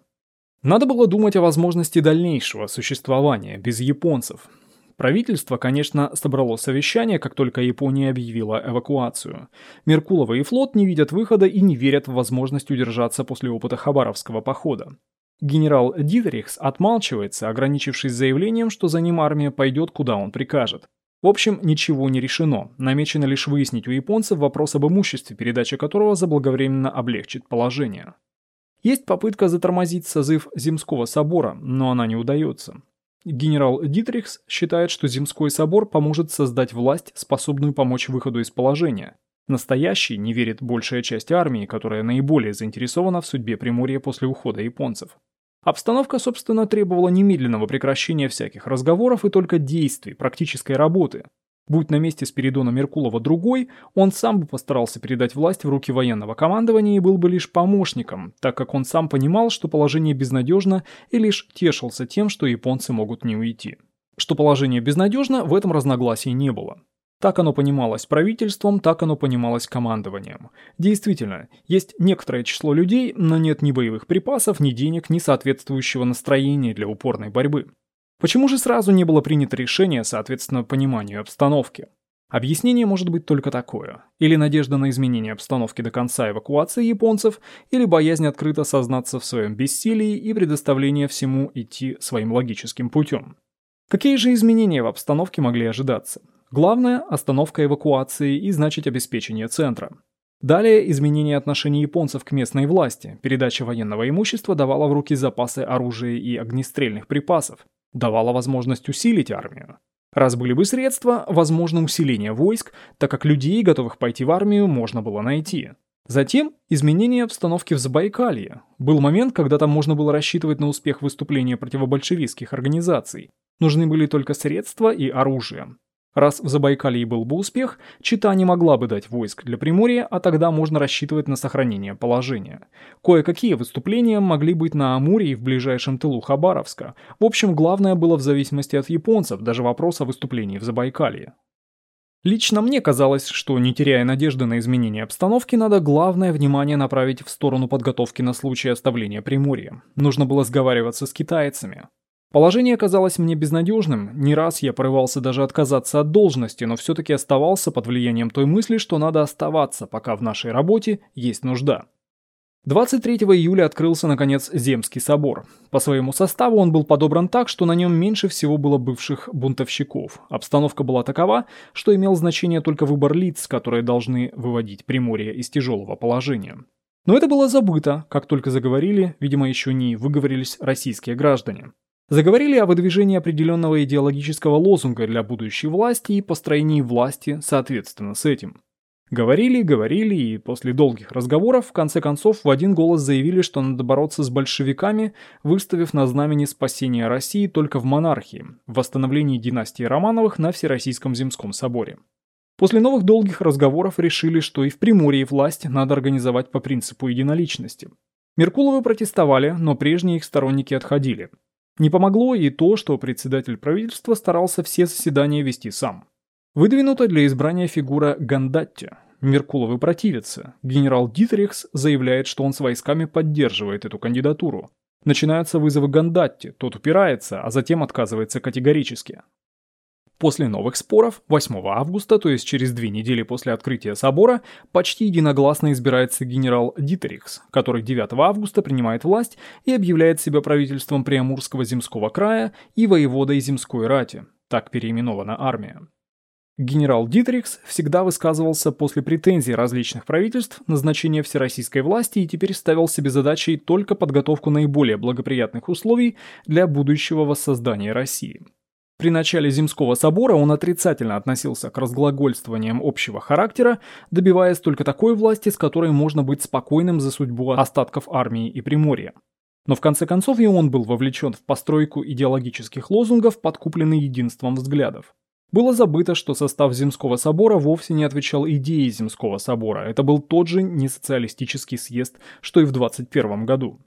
[SPEAKER 1] Надо было думать о возможности дальнейшего существования без японцев. Правительство, конечно, собрало совещание, как только Япония объявила эвакуацию. Меркулова и флот не видят выхода и не верят в возможность удержаться после опыта Хабаровского похода. Генерал Дитрихс отмалчивается, ограничившись заявлением, что за ним армия пойдет, куда он прикажет. В общем, ничего не решено. Намечено лишь выяснить у японцев вопрос об имуществе, передача которого заблаговременно облегчит положение. Есть попытка затормозить созыв Земского собора, но она не удается. Генерал Дитрихс считает, что Земской собор поможет создать власть, способную помочь выходу из положения. Настоящий не верит большая часть армии, которая наиболее заинтересована в судьбе Приморья после ухода японцев. Обстановка, собственно, требовала немедленного прекращения всяких разговоров и только действий, практической работы. Будь на месте Спиридона Меркулова другой, он сам бы постарался передать власть в руки военного командования и был бы лишь помощником, так как он сам понимал, что положение безнадежно и лишь тешился тем, что японцы могут не уйти. Что положение безнадежно, в этом разногласий не было. Так оно понималось правительством, так оно понималось командованием. Действительно, есть некоторое число людей, но нет ни боевых припасов, ни денег, ни соответствующего настроения для упорной борьбы. Почему же сразу не было принято решение, соответственно, пониманию обстановки? Объяснение может быть только такое. Или надежда на изменение обстановки до конца эвакуации японцев, или боязнь открыто сознаться в своем бессилии и предоставление всему идти своим логическим путем. Какие же изменения в обстановке могли ожидаться? Главное – остановка эвакуации и, значит, обеспечение центра. Далее изменение отношений японцев к местной власти, передача военного имущества давала в руки запасы оружия и огнестрельных припасов, давала возможность усилить армию. Раз были бы средства, возможно усиление войск, так как людей, готовых пойти в армию, можно было найти. Затем изменение обстановки в Забайкалье. Был момент, когда там можно было рассчитывать на успех выступления противобольшевистских организаций. Нужны были только средства и оружие. Раз в Забайкалье был бы успех, Чита не могла бы дать войск для Приморья, а тогда можно рассчитывать на сохранение положения. Кое-какие выступления могли быть на Амуре и в ближайшем тылу Хабаровска. В общем, главное было в зависимости от японцев, даже вопрос о выступлении в Забайкалье. Лично мне казалось, что не теряя надежды на изменение обстановки, надо главное внимание направить в сторону подготовки на случай оставления Приморья. Нужно было сговариваться с китайцами. Положение казалось мне безнадежным, не раз я порывался даже отказаться от должности, но все-таки оставался под влиянием той мысли, что надо оставаться, пока в нашей работе есть нужда. 23 июля открылся, наконец, Земский собор. По своему составу он был подобран так, что на нем меньше всего было бывших бунтовщиков. Обстановка была такова, что имел значение только выбор лиц, которые должны выводить Приморье из тяжелого положения. Но это было забыто, как только заговорили, видимо, еще не выговорились российские граждане. Заговорили о выдвижении определенного идеологического лозунга для будущей власти и построении власти соответственно с этим. Говорили, говорили и после долгих разговоров в конце концов в один голос заявили, что надо бороться с большевиками, выставив на знамени спасения России только в монархии, в восстановлении династии Романовых на Всероссийском земском соборе. После новых долгих разговоров решили, что и в Приморье власть надо организовать по принципу единоличности. Меркуловы протестовали, но прежние их сторонники отходили. Не помогло и то, что председатель правительства старался все заседания вести сам. Выдвинута для избрания фигура Гандатти. Меркуловы противятся. Генерал Дитрихс заявляет, что он с войсками поддерживает эту кандидатуру. Начинаются вызовы Гандатти, тот упирается, а затем отказывается категорически. После новых споров, 8 августа, то есть через две недели после открытия собора, почти единогласно избирается генерал Дитерикс, который 9 августа принимает власть и объявляет себя правительством Приамурского земского края и воеводой земской рати, так переименована армия. Генерал Дитрикс всегда высказывался после претензий различных правительств назначения всероссийской власти и теперь ставил себе задачей только подготовку наиболее благоприятных условий для будущего воссоздания России. При начале Земского собора он отрицательно относился к разглагольствованиям общего характера, добиваясь только такой власти, с которой можно быть спокойным за судьбу остатков армии и Приморья. Но в конце концов и он был вовлечен в постройку идеологических лозунгов, подкупленный единством взглядов. Было забыто, что состав Земского собора вовсе не отвечал идее Земского собора, это был тот же несоциалистический съезд, что и в 21 году.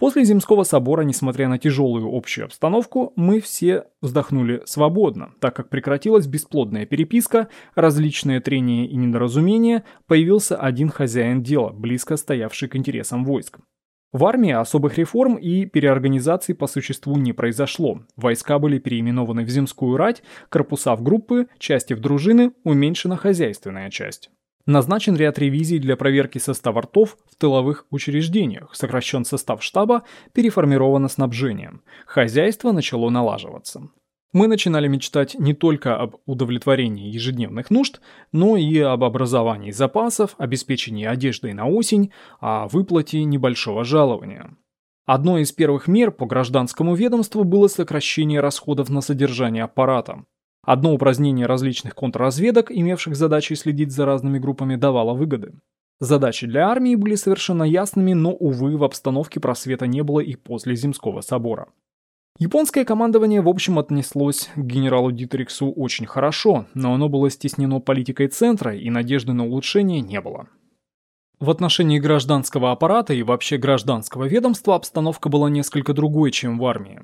[SPEAKER 1] После Земского собора, несмотря на тяжелую общую обстановку, мы все вздохнули свободно, так как прекратилась бесплодная переписка, различные трения и недоразумения, появился один хозяин дела, близко стоявший к интересам войск. В армии особых реформ и переорганизаций по существу не произошло. Войска были переименованы в земскую рать, корпуса в группы, части в дружины, уменьшена хозяйственная часть. Назначен ряд ревизий для проверки состава ртов в тыловых учреждениях, сокращен состав штаба, переформировано снабжение. Хозяйство начало налаживаться. Мы начинали мечтать не только об удовлетворении ежедневных нужд, но и об образовании запасов, обеспечении одеждой на осень, о выплате небольшого жалования. Одной из первых мер по гражданскому ведомству было сокращение расходов на содержание аппарата. Одно упразднение различных контрразведок, имевших задачей следить за разными группами, давало выгоды. Задачи для армии были совершенно ясными, но, увы, в обстановке просвета не было и после Земского собора. Японское командование в общем отнеслось к генералу Дитриксу очень хорошо, но оно было стеснено политикой центра и надежды на улучшение не было. В отношении гражданского аппарата и вообще гражданского ведомства обстановка была несколько другой, чем в армии.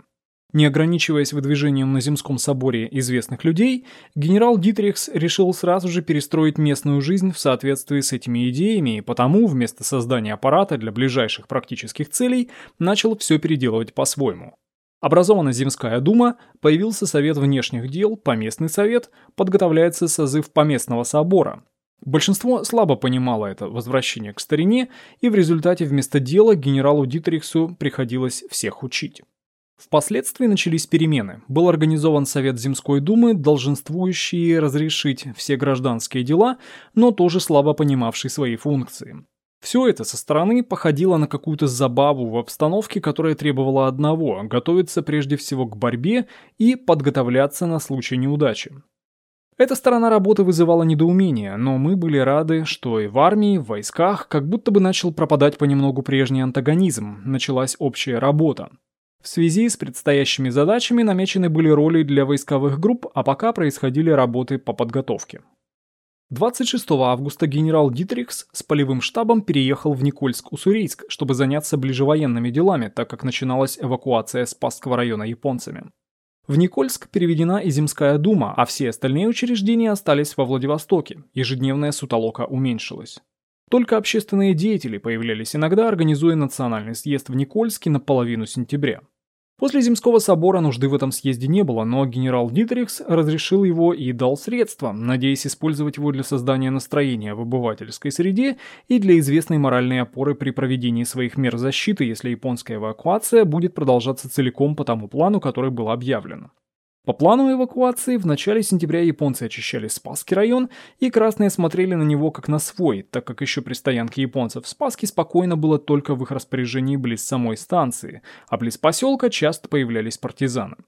[SPEAKER 1] Не ограничиваясь выдвижением на Земском соборе известных людей, генерал Дитрихс решил сразу же перестроить местную жизнь в соответствии с этими идеями и потому, вместо создания аппарата для ближайших практических целей, начал все переделывать по-своему. Образована Земская дума, появился Совет внешних дел, Поместный совет, подготовляется созыв Поместного собора. Большинство слабо понимало это возвращение к старине, и в результате вместо дела генералу Дитрихсу приходилось всех учить. Впоследствии начались перемены. Был организован Совет Земской Думы, долженствующий разрешить все гражданские дела, но тоже слабо понимавший свои функции. Все это со стороны походило на какую-то забаву в обстановке, которая требовала одного – готовиться прежде всего к борьбе и подготовляться на случай неудачи. Эта сторона работы вызывала недоумение, но мы были рады, что и в армии, в войсках как будто бы начал пропадать понемногу прежний антагонизм, началась общая работа. В связи с предстоящими задачами намечены были роли для войсковых групп, а пока происходили работы по подготовке. 26 августа генерал Дитрихс с полевым штабом переехал в Никольск-Уссурийск, чтобы заняться ближевоенными делами, так как начиналась эвакуация Спасского района японцами. В Никольск переведена и Земская дума, а все остальные учреждения остались во Владивостоке, ежедневная сутолока уменьшилась. Только общественные деятели появлялись иногда, организуя национальный съезд в Никольске на половину сентября. После Земского собора нужды в этом съезде не было, но генерал Дитрихс разрешил его и дал средства, надеясь использовать его для создания настроения в обывательской среде и для известной моральной опоры при проведении своих мер защиты, если японская эвакуация будет продолжаться целиком по тому плану, который был объявлен. По плану эвакуации в начале сентября японцы очищали Спасский район, и красные смотрели на него как на свой, так как еще при стоянке японцев в Спаске спокойно было только в их распоряжении близ самой станции, а близ поселка часто появлялись партизаны.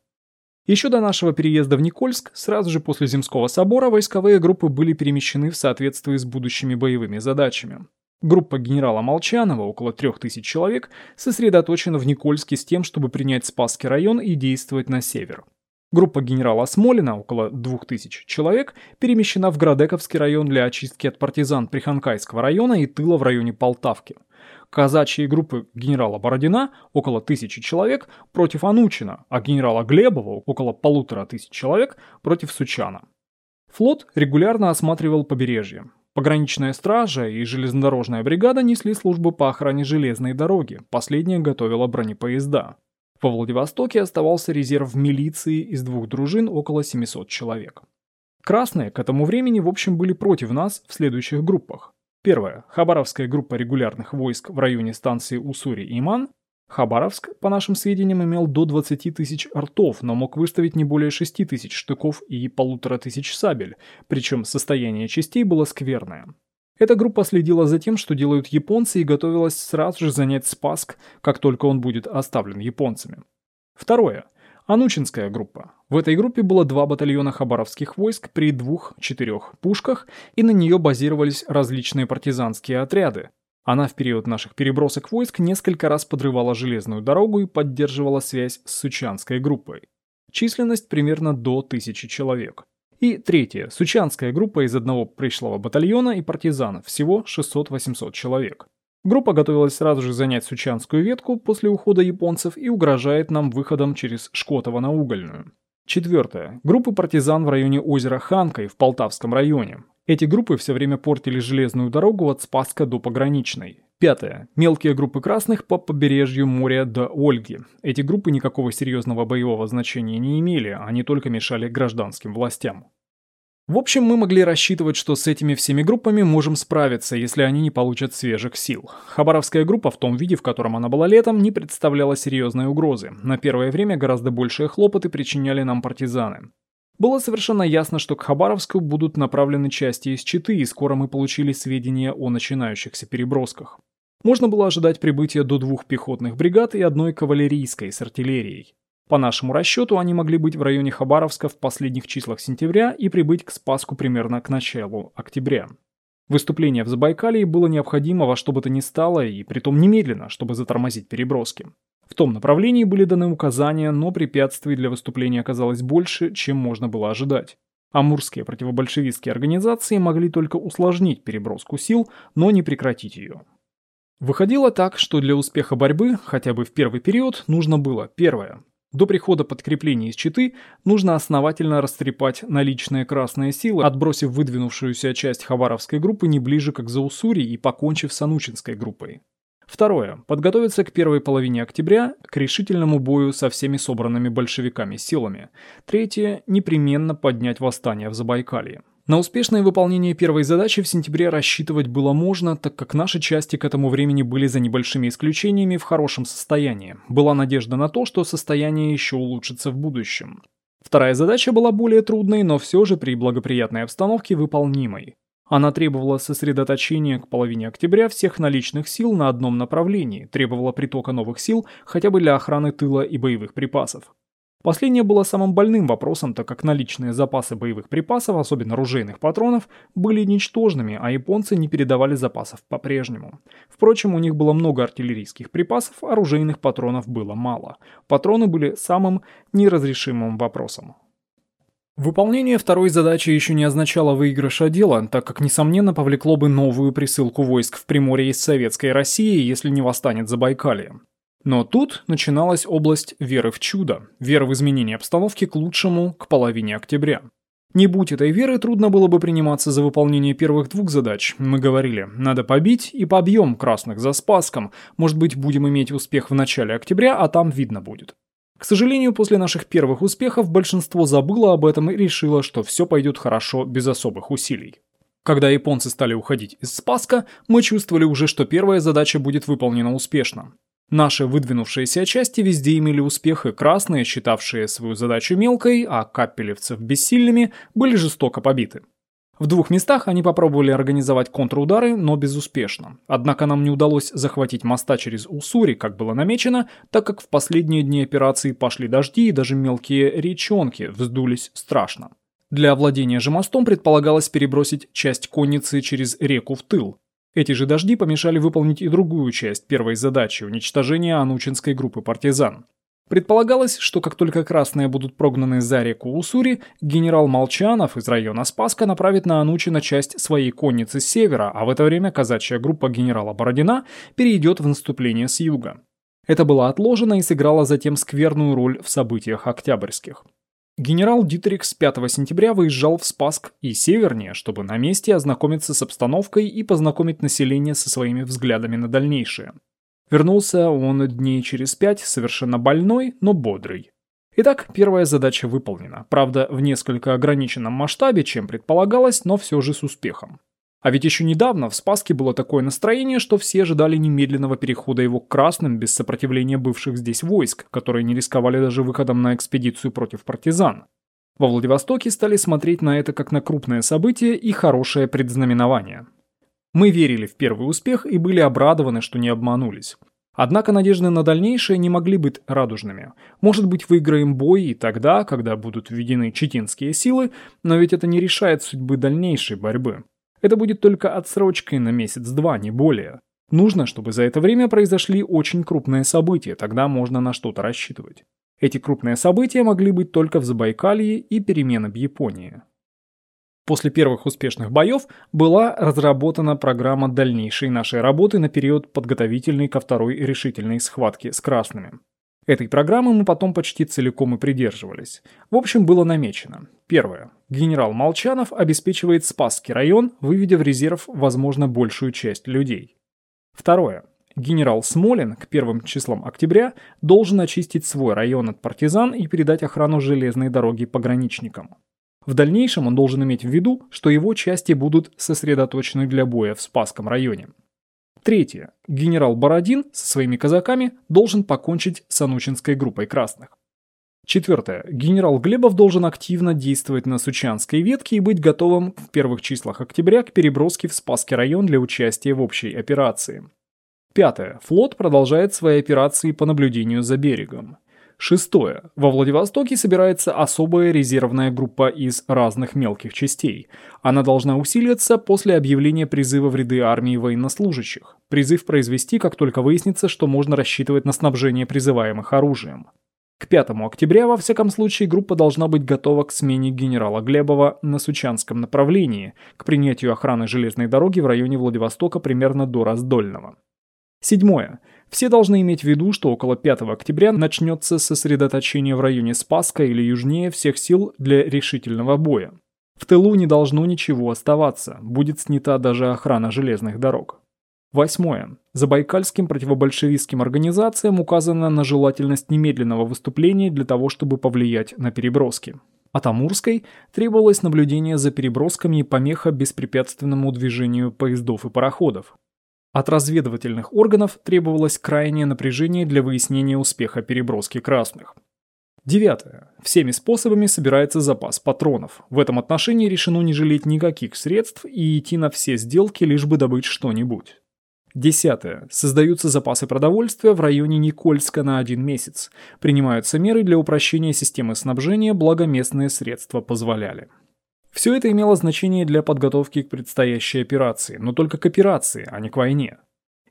[SPEAKER 1] Еще до нашего переезда в Никольск, сразу же после Земского собора, войсковые группы были перемещены в соответствии с будущими боевыми задачами. Группа генерала Молчанова, около 3000 человек, сосредоточена в Никольске с тем, чтобы принять Спасский район и действовать на север. Группа генерала Смолина, около 2000 человек, перемещена в Градековский район для очистки от партизан Приханкайского района и тыла в районе Полтавки. Казачьи группы генерала Бородина, около тысячи человек, против Анучина, а генерала Глебова, около полутора тысяч человек, против Сучана. Флот регулярно осматривал побережье. Пограничная стража и железнодорожная бригада несли службу по охране железной дороги, последняя готовила бронепоезда. Во Владивостоке оставался резерв милиции из двух дружин около 700 человек. Красные к этому времени в общем были против нас в следующих группах. Первая – Хабаровская группа регулярных войск в районе станции Уссури-Иман. Хабаровск, по нашим сведениям, имел до 20 тысяч артов, но мог выставить не более 6 тысяч штыков и полутора тысяч сабель, причем состояние частей было скверное. Эта группа следила за тем, что делают японцы и готовилась сразу же занять Спаск, как только он будет оставлен японцами. Второе. Анучинская группа. В этой группе было два батальона хабаровских войск при двух-четырех пушках, и на нее базировались различные партизанские отряды. Она в период наших перебросок войск несколько раз подрывала железную дорогу и поддерживала связь с Сучанской группой. Численность примерно до тысячи человек. И третье, Сучанская группа из одного пришлого батальона и партизанов, всего 600-800 человек. Группа готовилась сразу же занять Сучанскую ветку после ухода японцев и угрожает нам выходом через Шкотово на Угольную. Четвертое. Группы партизан в районе озера Ханкой в Полтавском районе. Эти группы все время портили железную дорогу от Спаска до Пограничной. Пятое. Мелкие группы красных по побережью моря до Ольги. Эти группы никакого серьезного боевого значения не имели, они только мешали гражданским властям. В общем, мы могли рассчитывать, что с этими всеми группами можем справиться, если они не получат свежих сил. Хабаровская группа в том виде, в котором она была летом, не представляла серьезной угрозы. На первое время гораздо большие хлопоты причиняли нам партизаны. Было совершенно ясно, что к Хабаровску будут направлены части из Читы, и скоро мы получили сведения о начинающихся перебросках. Можно было ожидать прибытия до двух пехотных бригад и одной кавалерийской с артиллерией. По нашему расчету, они могли быть в районе Хабаровска в последних числах сентября и прибыть к Спаску примерно к началу октября. Выступление в Забайкалье было необходимо во что бы то ни стало, и притом немедленно, чтобы затормозить переброски. В том направлении были даны указания, но препятствий для выступления оказалось больше, чем можно было ожидать. Амурские противобольшевистские организации могли только усложнить переброску сил, но не прекратить ее. Выходило так, что для успеха борьбы, хотя бы в первый период, нужно было, первое, до прихода подкреплений из Читы нужно основательно растрепать наличные красные силы, отбросив выдвинувшуюся часть Хабаровской группы не ближе к Заусури и покончив с Анучинской группой. Второе. Подготовиться к первой половине октября к решительному бою со всеми собранными большевиками силами. Третье. Непременно поднять восстание в Забайкалье. На успешное выполнение первой задачи в сентябре рассчитывать было можно, так как наши части к этому времени были за небольшими исключениями в хорошем состоянии. Была надежда на то, что состояние еще улучшится в будущем. Вторая задача была более трудной, но все же при благоприятной обстановке выполнимой. Она требовала сосредоточения к половине октября всех наличных сил на одном направлении, требовала притока новых сил хотя бы для охраны тыла и боевых припасов. Последнее было самым больным вопросом, так как наличные запасы боевых припасов, особенно ружейных патронов, были ничтожными, а японцы не передавали запасов по-прежнему. Впрочем, у них было много артиллерийских припасов, а ружейных патронов было мало. Патроны были самым неразрешимым вопросом. Выполнение второй задачи еще не означало выигрыша дела, так как, несомненно, повлекло бы новую присылку войск в Приморье из Советской России, если не восстанет Забайкалье. Но тут начиналась область веры в чудо, веры в изменение обстановки к лучшему к половине октября. Не будь этой веры, трудно было бы приниматься за выполнение первых двух задач. Мы говорили, надо побить и побьем красных за Спаском, может быть, будем иметь успех в начале октября, а там видно будет. К сожалению, после наших первых успехов большинство забыло об этом и решило, что все пойдет хорошо без особых усилий. Когда японцы стали уходить из Спаска, мы чувствовали уже, что первая задача будет выполнена успешно. Наши выдвинувшиеся части везде имели успех, и красные, считавшие свою задачу мелкой, а капелевцев бессильными, были жестоко побиты. В двух местах они попробовали организовать контрудары, но безуспешно. Однако нам не удалось захватить моста через Уссури, как было намечено, так как в последние дни операции пошли дожди и даже мелкие речонки вздулись страшно. Для овладения же мостом предполагалось перебросить часть конницы через реку в тыл. Эти же дожди помешали выполнить и другую часть первой задачи – уничтожение Анучинской группы партизан. Предполагалось, что как только красные будут прогнаны за реку Уссури, генерал Молчанов из района Спаска направит на Анучина часть своей конницы с севера, а в это время казачья группа генерала Бородина перейдет в наступление с юга. Это было отложено и сыграло затем скверную роль в событиях октябрьских. Генерал Дитерикс 5 сентября выезжал в Спаск и севернее, чтобы на месте ознакомиться с обстановкой и познакомить население со своими взглядами на дальнейшее. Вернулся он дней через пять, совершенно больной, но бодрый. Итак, первая задача выполнена, правда в несколько ограниченном масштабе, чем предполагалось, но все же с успехом. А ведь еще недавно в Спаске было такое настроение, что все ожидали немедленного перехода его к красным без сопротивления бывших здесь войск, которые не рисковали даже выходом на экспедицию против партизан. Во Владивостоке стали смотреть на это как на крупное событие и хорошее предзнаменование. Мы верили в первый успех и были обрадованы, что не обманулись. Однако надежды на дальнейшее не могли быть радужными. Может быть, выиграем бой и тогда, когда будут введены читинские силы, но ведь это не решает судьбы дальнейшей борьбы. Это будет только отсрочкой на месяц-два, не более. Нужно, чтобы за это время произошли очень крупные события, тогда можно на что-то рассчитывать. Эти крупные события могли быть только в Забайкалье и перемены в Японии. После первых успешных боев была разработана программа дальнейшей нашей работы на период подготовительный ко второй решительной схватке с красными. Этой программы мы потом почти целиком и придерживались. В общем, было намечено. Первое. Генерал Молчанов обеспечивает Спасский район, выведя в резерв, возможно, большую часть людей. Второе. Генерал Смолин к первым числам октября должен очистить свой район от партизан и передать охрану железной дороги пограничникам. В дальнейшем он должен иметь в виду, что его части будут сосредоточены для боя в Спасском районе. Третье. Генерал Бородин со своими казаками должен покончить с Анучинской группой красных. Четвертое. Генерал Глебов должен активно действовать на Сучанской ветке и быть готовым в первых числах октября к переброске в Спасский район для участия в общей операции. Пятое. Флот продолжает свои операции по наблюдению за берегом. Шестое. Во Владивостоке собирается особая резервная группа из разных мелких частей. Она должна усилиться после объявления призыва в ряды армии военнослужащих. Призыв произвести, как только выяснится, что можно рассчитывать на снабжение призываемых оружием. К 5 октября, во всяком случае, группа должна быть готова к смене генерала Глебова на Сучанском направлении, к принятию охраны железной дороги в районе Владивостока примерно до Раздольного. Седьмое. Все должны иметь в виду, что около 5 октября начнется сосредоточение в районе Спаска или южнее всех сил для решительного боя. В тылу не должно ничего оставаться, будет снята даже охрана железных дорог. Восьмое. Забайкальским противобольшевистским организациям указано на желательность немедленного выступления для того, чтобы повлиять на переброски. От Амурской требовалось наблюдение за перебросками и помеха беспрепятственному движению поездов и пароходов. От разведывательных органов требовалось крайнее напряжение для выяснения успеха переброски красных. Девятое. Всеми способами собирается запас патронов. В этом отношении решено не жалеть никаких средств и идти на все сделки, лишь бы добыть что-нибудь. Десятое. Создаются запасы продовольствия в районе Никольска на один месяц. Принимаются меры для упрощения системы снабжения, благо местные средства позволяли. Все это имело значение для подготовки к предстоящей операции, но только к операции, а не к войне.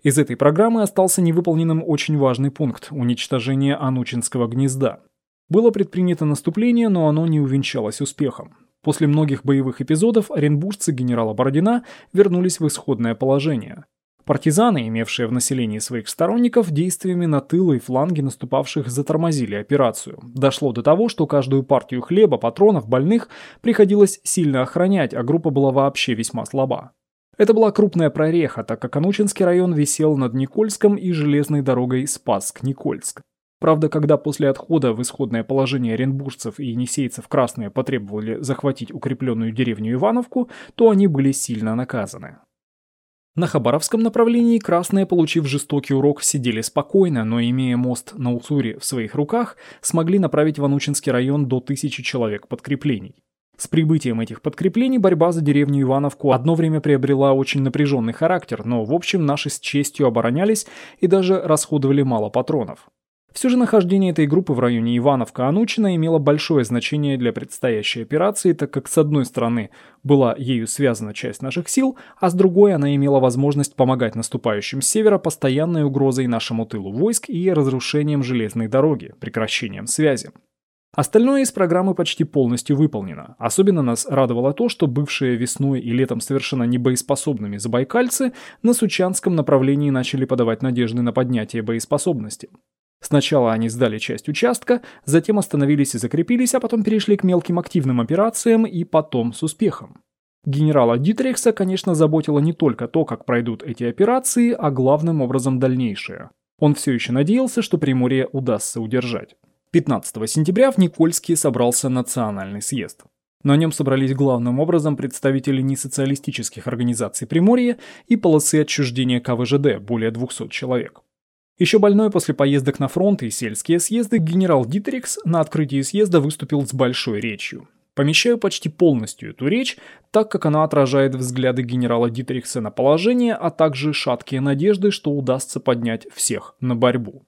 [SPEAKER 1] Из этой программы остался невыполненным очень важный пункт – уничтожение Анучинского гнезда. Было предпринято наступление, но оно не увенчалось успехом. После многих боевых эпизодов оренбуржцы генерала Бородина вернулись в исходное положение – Партизаны, имевшие в населении своих сторонников, действиями на тылы и фланги наступавших затормозили операцию. Дошло до того, что каждую партию хлеба, патронов, больных приходилось сильно охранять, а группа была вообще весьма слаба. Это была крупная прореха, так как Анучинский район висел над Никольском и железной дорогой Спасск-Никольск. Правда, когда после отхода в исходное положение оренбуржцев и енисейцев красные потребовали захватить укрепленную деревню Ивановку, то они были сильно наказаны. На Хабаровском направлении красные, получив жестокий урок, сидели спокойно, но имея мост на Уссури в своих руках, смогли направить в Анучинский район до тысячи человек подкреплений. С прибытием этих подкреплений борьба за деревню Ивановку одно время приобрела очень напряженный характер, но в общем наши с честью оборонялись и даже расходовали мало патронов. Все же нахождение этой группы в районе Ивановка-Анучина имело большое значение для предстоящей операции, так как с одной стороны была ею связана часть наших сил, а с другой она имела возможность помогать наступающим с севера постоянной угрозой нашему тылу войск и разрушением железной дороги, прекращением связи. Остальное из программы почти полностью выполнено. Особенно нас радовало то, что бывшие весной и летом совершенно небоеспособными забайкальцы на Сучанском направлении начали подавать надежды на поднятие боеспособности. Сначала они сдали часть участка, затем остановились и закрепились, а потом перешли к мелким активным операциям и потом с успехом. Генерала Дитрихса, конечно, заботило не только то, как пройдут эти операции, а главным образом дальнейшее. Он все еще надеялся, что Приморье удастся удержать. 15 сентября в Никольске собрался национальный съезд. На нем собрались главным образом представители несоциалистических организаций Приморья и полосы отчуждения КВЖД, более 200 человек. Еще больной после поездок на фронт и сельские съезды генерал Дитрикс на открытии съезда выступил с большой речью. Помещаю почти полностью эту речь, так как она отражает взгляды генерала Дитрикса на положение, а также шаткие надежды, что удастся поднять всех на борьбу.